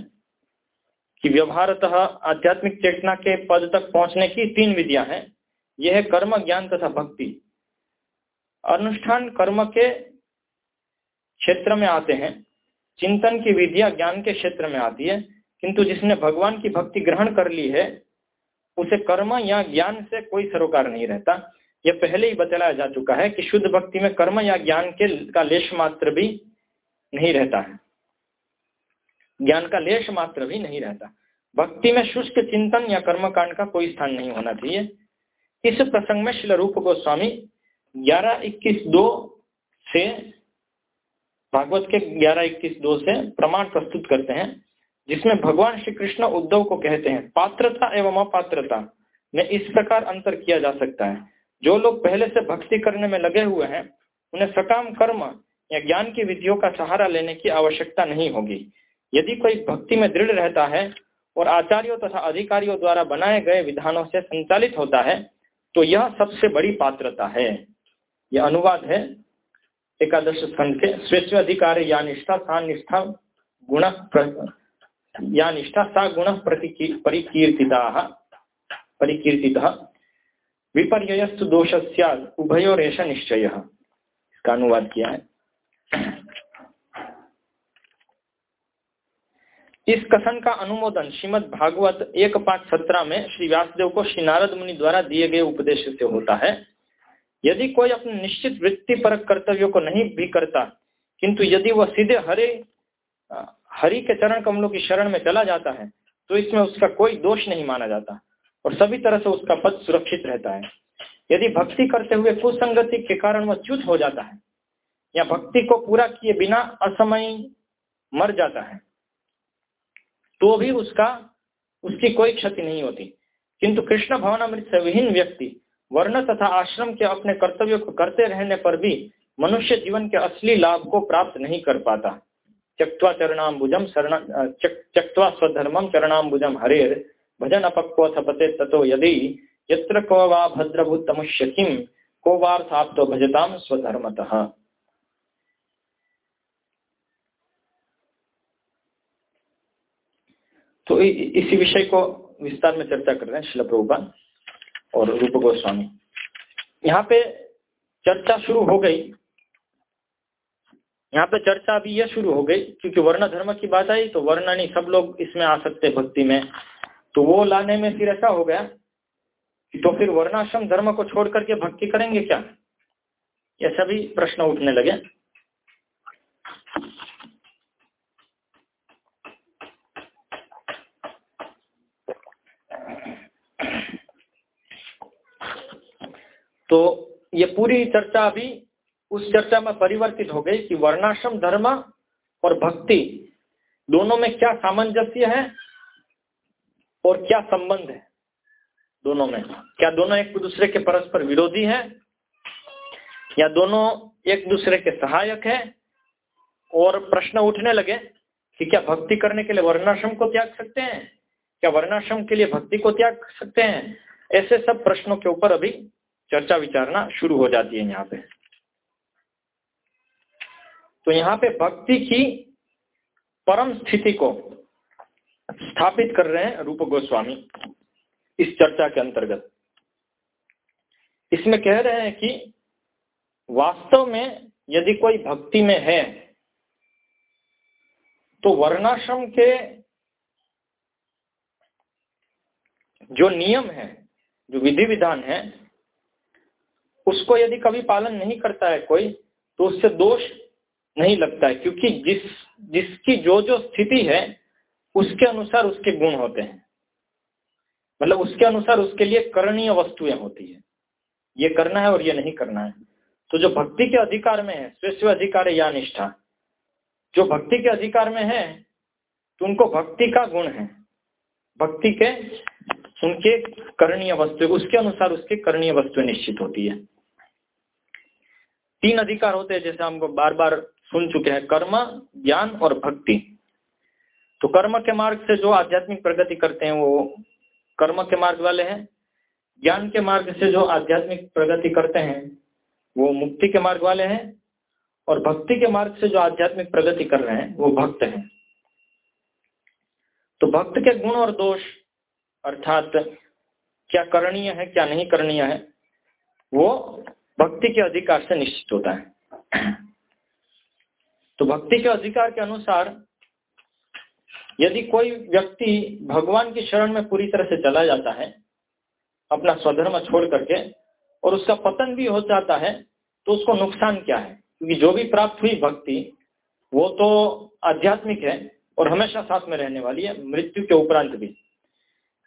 कि व्यवहारतः आध्यात्मिक चेतना के पद तक पहुँचने की तीन विधियाँ हैं। यह है कर्म, ज्ञान तथा भक्ति। अनुष्ठान कर्म के क्षेत्र में आते हैं। चिंतन की विधिया ज्ञान के क्षेत्र में आती है। किंतु जिसने भगवान की भक्ति ग्रहण कर ली है, उसे कर्म या ज्ञान से कोई सरोकार नहीं रहता। यह पहले ही बतलाया जा चुका है कि शुद्ध भक्ति में कर्म या ज्ञान के का लेश मात्र भी नहीं रहता है। ज्ञान का लेश मात्र भी नहीं रहता। भक्ति में शुष्क चिंतन या कर्मकांड का कोई स्थान नहीं होना चाहिए। इस प्रसंग में शिल रूप गोस्वामी ग्यारह इक्कीस दो से भागवत के ग्यारह इक्कीस दो से प्रमाण प्रस्तुत करते हैं, जिसमें भगवान श्री कृष्ण उद्धव को कहते हैं, पात्रता एवं अपात्रता में इस प्रकार अंतर किया जा सकता है। जो लोग पहले से भक्ति करने में लगे हुए हैं, उन्हें सकाम कर्म या ज्ञान की विधियों का सहारा लेने की आवश्यकता नहीं होगी। यदि कोई भक्ति में दृढ़ रहता है और आचार्यों तथा अधिकारियों द्वारा बनाए गए विधानों से संचालित होता है तो यह सबसे बड़ी पात्रता है। यह अनुवाद है एकादश स्कंद के स्वेच्छ अधिकार या निष्ठा सा निष्ठा गुण या निष्ठा सा गुण परिकीर्तिता परिकीर्तिता। विपर्यस्तु दोष उभयोरेश निश्चय। इसका अनुवाद किया है। इस कथन का अनुमोदन श्रीमद भागवत एक पाँच सत्रह में श्री व्यासदेव को श्री नारद मुनि द्वारा दिए गए उपदेश से होता है। यदि कोई अपने निश्चित वृत्ति पर कर्तव्यों को नहीं भी करता, किंतु यदि वह सीधे हरे हरि के चरण कमलों की शरण में चला जाता है तो इसमें उसका कोई दोष नहीं माना जाता और सभी तरह से उसका पद सुरक्षित रहता है। यदि भक्ति करते हुए कुसंगति के कारण वह च्युत हो जाता है या भक्ति को पूरा किए बिना असमय मर जाता है तो भी उसका, उसकी कोई क्षति नहीं होती। किंतु कृष्ण भवनामृत से विहीन व्यक्ति, वर्ण तथा आश्रम के अपने कर्तव्य को करते रहने पर भी मनुष्य जीवन के असली लाभ को प्राप्त नहीं कर पाता। चक्वा चरणाम्बुजम शरण चक्वा स्वधर्मम चरणाम्बुजम हरेर, भजन अपक्व पते ततो यदि, यत्र को वा किम को वार्थाप्तो भजताम स्वधर्मतः। तो इसी विषय को विस्तार में चर्चा कर रहे हैं शिल प्रभुपान और रूप गोस्वामी। यहाँ पे चर्चा शुरू हो गई। यहाँ पे चर्चा अभी यह शुरू हो गई, क्योंकि वर्ण धर्म की बात आई तो वर्ण नहीं सब लोग इसमें आ सकते भक्ति में। तो वो लाने में फिर ऐसा हो गया कि तो फिर वर्णाश्रम धर्म को छोड़ करके भक्ति करेंगे क्या? ये सभी प्रश्न उठने लगे। तो ये पूरी चर्चा अभी उस चर्चा में परिवर्तित हो गई कि वर्णाश्रम, धर्म और भक्ति दोनों में क्या सामंजस्य है और क्या संबंध है दोनों में। क्या दोनों एक दूसरे के परस्पर विरोधी हैं या दोनों एक दूसरे के सहायक है? और प्रश्न उठने लगे कि क्या भक्ति करने के लिए वर्णाश्रम को त्याग सकते हैं? क्या वर्णाश्रम के लिए भक्ति को त्याग सकते हैं? ऐसे सब प्रश्नों के ऊपर अभी चर्चा विचारना शुरू हो जाती है यहाँ पे। तो यहाँ पे भक्ति की परम स्थिति को स्थापित कर रहे हैं रूप गोस्वामी इस चर्चा के अंतर्गत। इसमें कह रहे हैं कि वास्तव में यदि कोई भक्ति में है तो वर्णाश्रम के जो नियम है, जो विधि विधान है उसको यदि कभी पालन नहीं करता है कोई तो उससे दोष नहीं लगता है, क्योंकि जिस, जिसकी जो जो स्थिति है, उसके अनुसार उसके गुण होते हैं। मतलब उसके अनुसार उसके लिए करणीय वस्तुएँ होती है। ये करना है और ये नहीं करना है। तो जो भक्ति के अधिकार में है स्वेस्व अधिकार या निष्ठा, जो भक्ति के अधिकार में है तो उनको भक्ति का गुण है। भक्ति के, उनके करणीय वस्तु, उसके अनुसार उसके करणीय वस्तुएँ निश्चित होती है। तीन अधिकार होते हैं, जैसे हमको बार बार सुन चुके हैं, कर्म, ज्ञान और भक्ति। तो कर्म के मार्ग से जो आध्यात्मिक प्रगति करते हैं, वो कर्म के मार्ग वाले हैं। ज्ञान के मार्ग से जो आध्यात्मिक प्रगति करते हैं, वो मुक्ति के मार्ग वाले हैं। और भक्ति के मार्ग से जो आध्यात्मिक प्रगति कर रहे हैं, वो भक्त हैं। तो भक्त के गुण और दोष, अर्थात क्या करणीय है, क्या नहीं करणीय है, वो भक्ति के अधिकार से निश्चित होता है। तो भक्ति के अधिकार के अनुसार यदि कोई व्यक्ति भगवान की शरण में पूरी तरह से चला जाता है, अपना स्वधर्म छोड़ करके, और उसका पतन भी हो जाता है तो उसको नुकसान क्या है? क्योंकि जो भी प्राप्त हुई भक्ति, वो तो आध्यात्मिक है और हमेशा साथ में रहने वाली है, मृत्यु के उपरांत भी।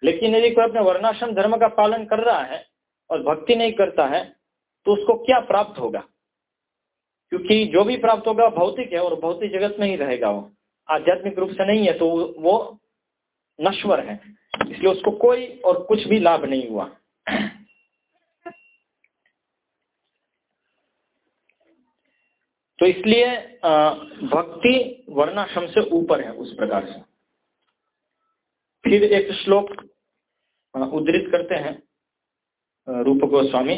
लेकिन यदि कोई अपने वर्णाश्रम धर्म का पालन कर रहा है और भक्ति नहीं करता है तो उसको क्या प्राप्त होगा? क्योंकि जो भी प्राप्त होगा भौतिक है और भौतिक जगत में ही रहेगा वो। आध्यात्मिक रूप से नहीं है तो वो नश्वर है। इसलिए उसको कोई और कुछ भी लाभ नहीं हुआ। तो इसलिए भक्ति वर्णाश्रम से ऊपर है उस प्रकार से। फिर एक श्लोक उद्धृत करते हैं रूप गोस्वामी।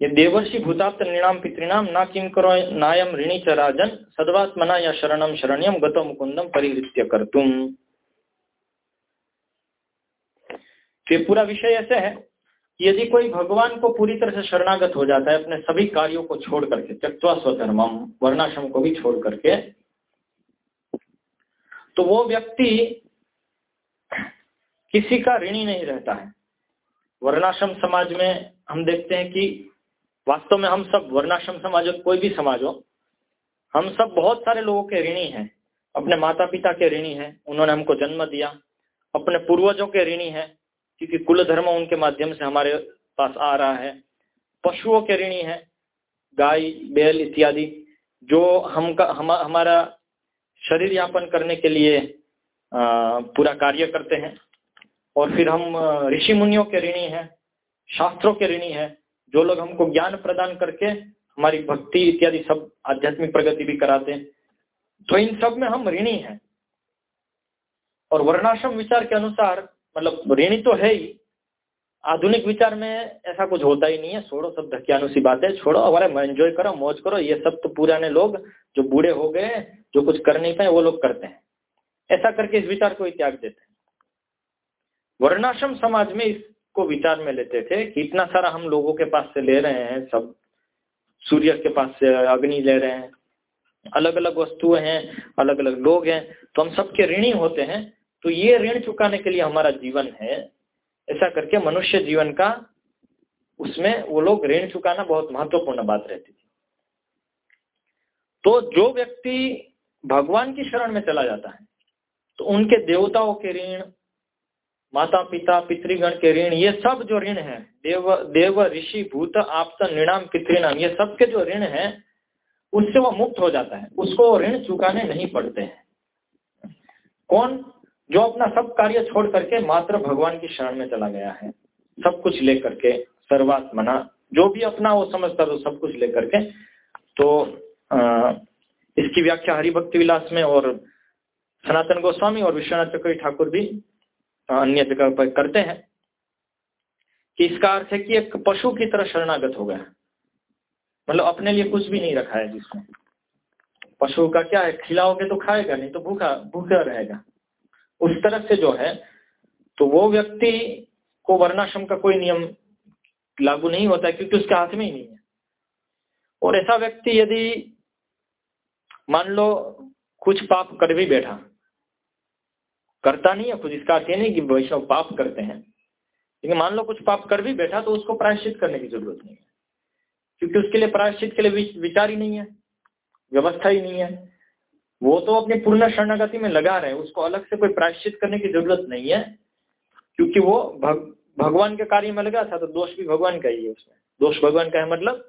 ये देवर्षि भूताप्त नृणाम पितृणाम ना किम करो नायम ऋणी च राजन सदवात्मना या शरणम शरण्यम गतो मुकुंदम परिवृत्य कर तुम तो पूरा विषय ऐसे है, यदि कोई भगवान को पूरी तरह से शरणागत हो जाता है, अपने सभी कार्यों को छोड़ करके त्यक्वा स्वधर्मम वर्णाश्रम को भी छोड़ करके तो वो व्यक्ति किसी का ऋणी नहीं रहता है। वर्णाश्रम समाज में हम देखते हैं कि वास्तव में हम सब वर्णाश्रम समाज हो कोई भी समाज हो हम सब बहुत सारे लोगों के ऋणी हैं अपने माता पिता के ऋणी हैं उन्होंने हमको जन्म दिया अपने पूर्वजों के ऋणी हैं क्योंकि कुल धर्म उनके माध्यम से हमारे पास आ रहा है पशुओं के ऋणी है गाय बैल इत्यादि जो हमका हम, हमारा शरीर यापन करने के लिए आ, पूरा कार्य करते हैं और फिर हम ऋषि मुनियों के ऋणी हैं शास्त्रों के ऋणी हैं जो लोग हमको ज्ञान प्रदान करके हमारी भक्ति इत्यादि सब आध्यात्मिक प्रगति भी कराते हैं तो इन सब में हम ऋणी हैं। और वर्णाश्रम विचार के अनुसार मतलब ऋणी तो है ही, आधुनिक विचार में ऐसा कुछ होता ही नहीं है। छोड़ो सब धक्यानुसी बातें, छोड़ो हमारे एंजॉय करो, मौज करो, ये सब तो पुराने लोग, जो बूढ़े हो गए, जो कुछ कर नहीं पाए, वो लोग करते हैं। ऐसा करके इस विचार को त्याग देते हैं। वर्णाश्रम समाज में इस को विचार में लेते थे कि इतना सारा हम लोगों के पास से ले रहे हैं, सब सूर्य के पास से अग्नि ले रहे हैं अलग अलग वस्तुएँ हैं अलग अलग लोग हैं तो हम सबके ऋणी होते हैं तो ये ऋण चुकाने के लिए हमारा जीवन है। ऐसा करके मनुष्य जीवन का, उसमें वो लोग ऋण चुकाना बहुत महत्वपूर्ण बात रहती थी। तो जो व्यक्ति भगवान की शरण में चला जाता है तो उनके देवताओं के ऋण माता पिता पितृगण के ऋण ये सब जो ऋण है देव देव ऋषि भूत आपत निणाम पितृणाम ये सब के जो ऋण है उससे वो मुक्त हो जाता है। उसको ऋण चुकाने नहीं पड़ते हैं। कौन? जो अपना सब कार्य छोड़ करके मात्र भगवान की शरण में चला गया है। सब कुछ लेकर के सर्वात्मना जो भी अपना वो समझता तो सब कुछ लेकर के तो आ, इसकी व्याख्या हरिभक्ति विलास में और सनातन गोस्वामी और विश्वनाथ चक्री ठाकुर भी अन्य जगह करते हैं, कि इसका अर्थ है कि एक पशु की तरह शरणागत हो गया। मतलब अपने लिए कुछ भी नहीं रखा है जिसमें पशु का क्या है, खिलाओगे तो खाएगा, नहीं तो भूखा भूखा रहेगा। उस तरह से जो है तो वो व्यक्ति को वर्णाश्रम का कोई नियम लागू नहीं होता क्योंकि उसके हाथ में ही नहीं है। और ऐसा व्यक्ति यदि, मान लो, कुछ पाप कर भी बैठा करता नहीं है खुद इसका अर्थ नहीं कि वैष्णव पाप करते हैं। लेकिन मान लो कुछ पाप कर भी बैठा तो उसको प्रायश्चित करने की ज़रूरत नहीं है। क्योंकि उसके लिए प्रायश्चित के लिए विचार ही नहीं है व्यवस्था ही नहीं है। वो तो अपनी पूर्ण शरणागति में लगा रहे हैं उसको अलग से कोई प्रायश्चित करने की ज़रूरत नहीं है क्योंकि वो भग, भगवान के कार्य में लगा था तो दोष भी भगवान का ही है उसमें। दोष भगवान का है मतलब?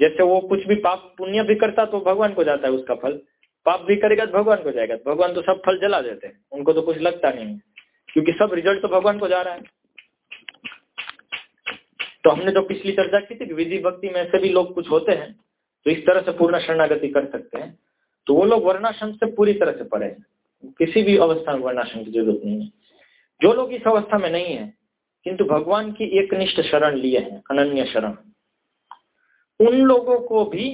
जैसे वो कुछ भी पाप पुण्य भी करता तो भगवान को जाता है उसका फल। पाप भी करेगा तो भगवान को जाएगा। तो भगवान तो सब फल जला देते हैं। उनको तो कुछ लगता नहीं क्योंकि सब रिज़ल्ट तो भगवान को जा रहा है। तो हमने जो पिछली चर्चा की थी कि विधि भक्ति में ऐसे भी लोग कुछ होते हैं तो इस तरह से पूर्ण शरणागति कर सकते हैं। तो वो लोग वर्णाश्रम से पूरी तरह से पड़े किसी भी अवस्था में वर्णाश्रम की ज़रूरत नहीं है। जो लोग इस अवस्था में नहीं है, किंतु भगवान की एक निष्ठ शरण लिए हैं, अनन्य शरण। उन लोगों को भी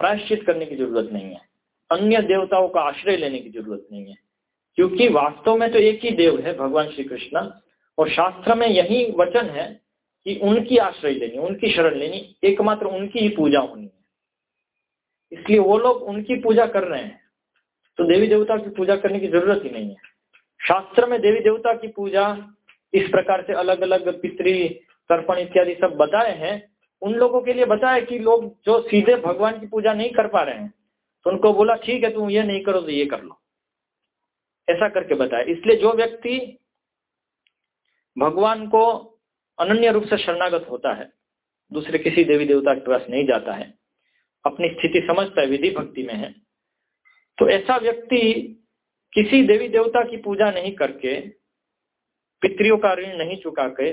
प्रायश्चित करने की ज़रूरत नहीं है। अन्य देवताओं का आश्रय लेने की ज़रूरत नहीं है। क्योंकि वास्तव में तो एक ही देव है भगवान श्री कृष्ण और शास्त्र में यही वचन है कि उनकी आश्रय लेनी, उनकी शरण लेनी, एकमात्र उनकी ही पूजा होनी है। इसलिए वो लोग उनकी पूजा कर रहे हैं। तो देवी देवता की पूजा करने की ज़रूरत ही नहीं है। शास्त्र में देवी देवता की पूजा इस प्रकार से अलग अलग पितृ, तर्पण इत्यादि सब बताए हैं उन लोगों के लिए बताया कि लोग जो सीधे भगवान की पूजा नहीं कर पा रहे हैं तो उनको बोला, ठीक है, तुम ये नहीं करो तो ये कर लो। ऐसा करके बताया। इसलिए जो व्यक्ति भगवान को अनन्य रूप से शरणागत होता है, दूसरे किसी देवी देवता के पास नहीं जाता है, अपनी स्थिति समझता है, विधि भक्ति में है तो ऐसा व्यक्ति किसी देवी देवता की पूजा नहीं करके, पितरियों का ऋण नहीं चुका के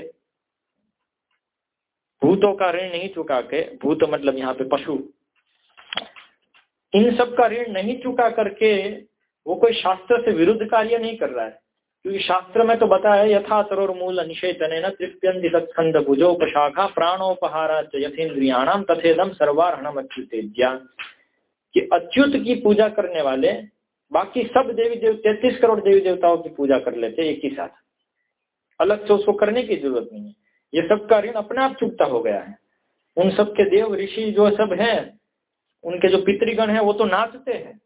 भूतों का ऋण नहीं चुका के, भूत मतलब यहाँ पे पशु। इन सब का ऋण नहीं चुका करके वो कोई शास्त्र से विरुद्ध कार्य नहीं कर रहा है। क्योंकि शास्त्र में तो बताया यथा सरोर मूल तृप्यंति तत्खंड भुजोपशाखा प्राणोपहारा यथेन्द्रियाणाम तथेदम सर्वारणम अच्युतेज्ञा कि अच्युत की पूजा करने वाले, बाकी सब देवी देव तैतीस करोड़ देवी देवताओं की पूजा कर लेते एक ही साथ। अलग से उसको करने की ज़रूरत नहीं है। ये सब का ऋण अपने आप चुकता हो गया है। उन सब के देव ऋषि जो सब हैं, उनके जो पितृगण हैं, वो तो नाचते हैं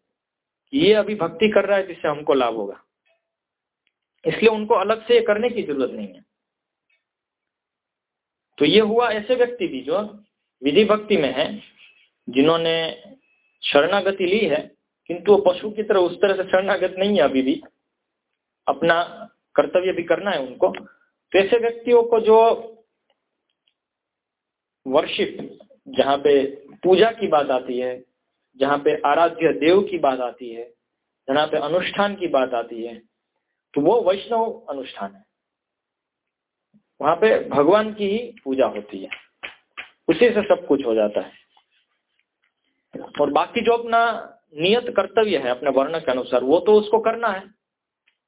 ये अभी भक्ति कर रहा है, जिससे हमको लाभ होगा। इसलिए उनको अलग से करने की ज़रूरत नहीं है। तो ये हुआ ऐसे व्यक्ति भी जो विधि भक्ति में है, जिन्होंने शरणागति ली है, किंतु वो पशु की तरह उस तरह से शरणागत नहीं है अभी भी। अपना कर्तव्य भी करना है उनको। तो ऐसे व्यक्तियों को जो वर्शिप जहाँ पे पूजा की बात आती है, जहाँ पे आराध्य देव की बात आती है, जहाँ पे अनुष्ठान की बात आती है तो वो वैष्णव अनुष्ठान है। वहाँ पे भगवान की ही पूजा होती है। उसी से सब कुछ हो जाता है। और बाकी जो अपना नियत कर्तव्य है, अपने वर्ण के अनुसार, वो तो उसको करना है,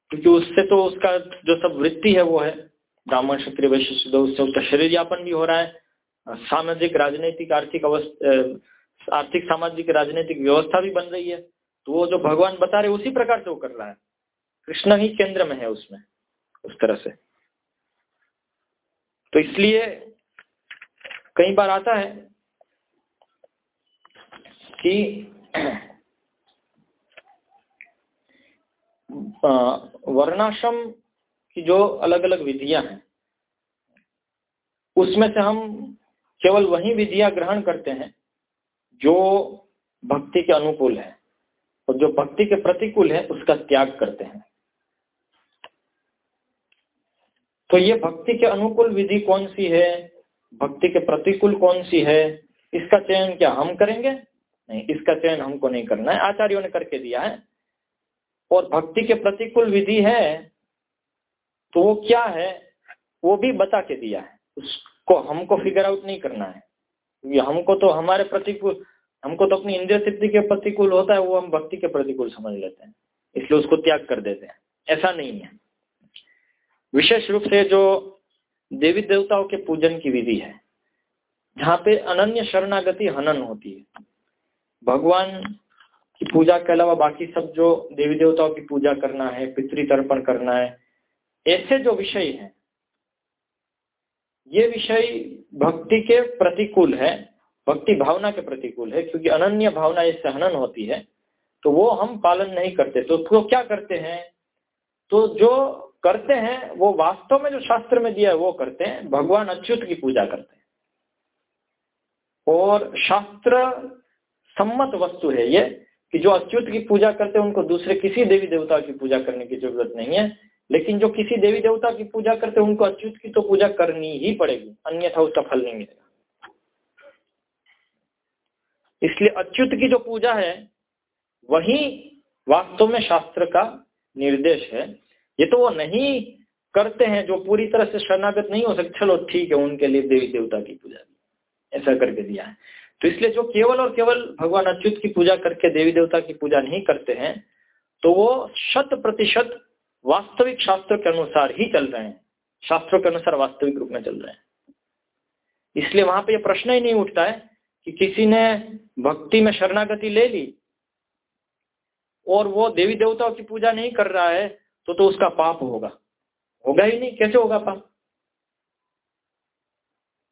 क्योंकि उससे तो उसका जो सब वृत्ति है, वो है। ब्राह्मण क्षत्रिय वैश्य उससे उसका शरीर यापन भी हो रहा है। सामाजिक, राजनीतिक, आर्थिक अवस्था आर्थिक, सामाजिक, राजनीतिक व्यवस्था भी बन रही है। तो वो जो भगवान बता रहे उसी प्रकार से वो कर रहा है। कृष्ण ही केंद्र में है उसमें, उस तरह से। तो इसलिए कई बार आता है कि वर्णाश्रम की जो अलग अलग विधियाँ हैं, उसमें से हम केवल वही विधियाँ ग्रहण करते हैं जो भक्ति के अनुकूल है और जो भक्ति के प्रतिकूल है, उसका त्याग करते हैं। तो ये भक्ति के अनुकूल विधि कौन सी है? भक्ति के प्रतिकूल कौन सी है? इसका चयन क्या हम करेंगे? नहीं, इसका चयन हमको नहीं करना है। आचार्यों ने करके दिया है। और भक्ति के प्रतिकूल विधि है तो वो क्या है, वो भी बता के दिया है। उसको हमको फिगर आउट नहीं करना है। हमको तो हमारे प्रतिकूल, हमको तो अपनी इंद्रिय सिद्धि के प्रतिकूल होता है, वो हम भक्ति के प्रतिकूल समझ लेते हैं। इसलिए उसको त्याग कर देते हैं। ऐसा नहीं है। विशेष रूप से जो देवी देवताओं के पूजन की विधि है, जहाँ पे अनन्य शरणागति हनन होती है। भगवान की पूजा के अलावा बाकी सब जो देवी देवताओं की पूजा करना है, पितृतर्पण करना है ऐसे जो विषय हैं ये विषय भक्ति के प्रतिकूल है भक्ति भावना के प्रतिकूल है क्योंकि अनन्य भावना इससे हनन होती है तो वो हम पालन नहीं करते। तो, तो क्या करते हैं? तो जो करते हैं वो वास्तव में जो शास्त्र में दिया है वो करते हैं भगवान अच्युत की पूजा करते हैं। और शास्त्र सम्मत वस्तु है ये कि जो अच्युत की पूजा करते हैं उनको दूसरे किसी देवी देवता की पूजा करने की ज़रूरत नहीं है लेकिन जो किसी देवी देवता की पूजा करते हैं, उनको अच्युत की तो पूजा करनी ही पड़ेगी, अन्यथा उसका फल नहीं मिलेगा। इसलिए अच्युत की जो पूजा है, वही वास्तव में शास्त्र का निर्देश है। ये तो वो नहीं करते हैं, जो पूरी तरह से शरणागत नहीं हो सकते। चलो, ठीक है, उनके लिए देवी देवता की पूजा ऐसा करके दिया है। तो इसलिए जो केवल और केवल भगवान अच्युत की पूजा करके देवी देवता की पूजा नहीं करते हैं तो वो शत प्रतिशत वास्तविक शास्त्र के अनुसार ही चल रहे हैं। शास्त्रों के अनुसार वास्तविक रूप में चल रहे हैं। इसलिए वहाँ पे ये प्रश्न ही नहीं उठता है कि किसी ने भक्ति में शरणागति ले ली और वो देवी देवताओं की पूजा नहीं कर रहा है तो तो उसका पाप होगा। होगा ही नहीं, कैसे होगा पाप?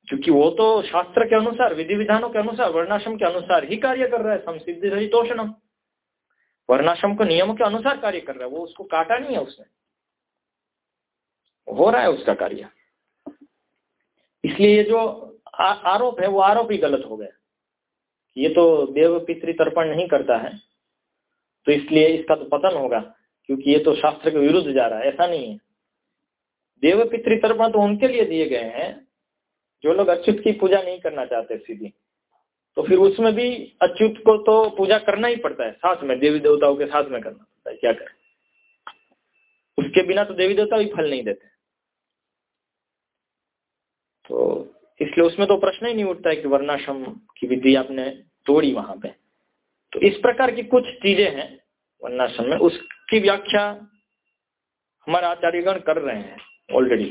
क्योंकि वो तो शास्त्र के अनुसार, विधि विधानों के अनुसार, वर्णाश्रम के अनुसार ही कार्य कर रहा है संसिद्धि रही तोषणम वर्णाश्रम को नियमों के अनुसार कार्य कर रहा है, वो उसको काटा नहीं है उसने। हो रहा है उसका कार्य। इसलिए ये जो आरोप है, वो आरोप ही गलत हो गया। ये तो देव पितृ तर्पण नहीं करता है तो इसलिए इसका तो पतन होगा, क्योंकि ये तो शास्त्र के विरुद्ध जा रहा है, ऐसा नहीं है। देव पितृ तर्पण तो उनके लिए दिए गए हैं, जो लोग अच्युत की पूजा नहीं करना चाहते सीधी। तो फिर उसमें भी अच्युत को तो पूजा करना ही पड़ता है। साथ में, देवी देवताओं के साथ में करना पड़ता है, क्या करें? उसके बिना तो देवी देवता भी फल नहीं देते। तो इसलिए उसमें तो प्रश्न ही नहीं उठता है कि वर्णाश्रम की विधि आपने तोड़ी वहाँ पे। तो इस प्रकार की कुछ चीज़ें हैं वर्णाश्रम में। उसकी व्याख्या हमारे आचार्यगण कर रहे हैं ऑलरेडी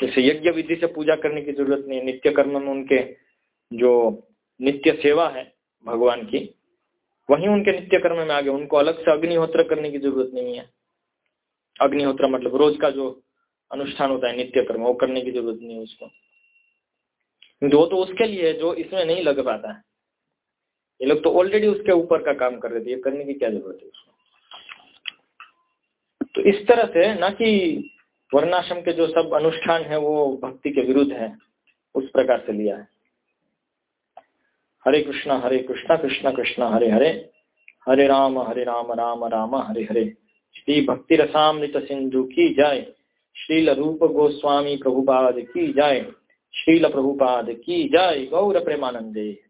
जैसे यज्ञ विधि से पूजा करने की ज़रूरत नहीं है, नित्य कर्म में उनके जो नित्य सेवा है भगवान की, वही उनके नित्य कर्म में आगे उनको अलग से अग्निहोत्र करने की ज़रूरत नहीं है। अग्निहोत्र मतलब रोज का जो अनुष्ठान होता है, नित्य कर्म, वो करने की ज़रूरत नहीं है उसको। वो तो उसके लिए जो इसमें नहीं लग पाता है। ये लोग तो ऑलरेडी उसके ऊपर का काम कर रहे थे, ये करने की क्या ज़रूरत है उसको? तो इस तरह से ना कि वर्णाश्रम के जो सब अनुष्ठान है, वो भक्ति के विरुद्ध है, उस प्रकार से लिया है। हरे कृष्ण हरे कृष्ण कृष्ण कृष्ण, हरे हरे। हरे राम हरे राम राम राम, हरे हरे। श्री भक्ति रसामृत सिंधु की जय। श्रील रूप गोस्वामी प्रभुपाद की जय। श्रील प्रभुपाद की जय। गौर प्रेमानंदे।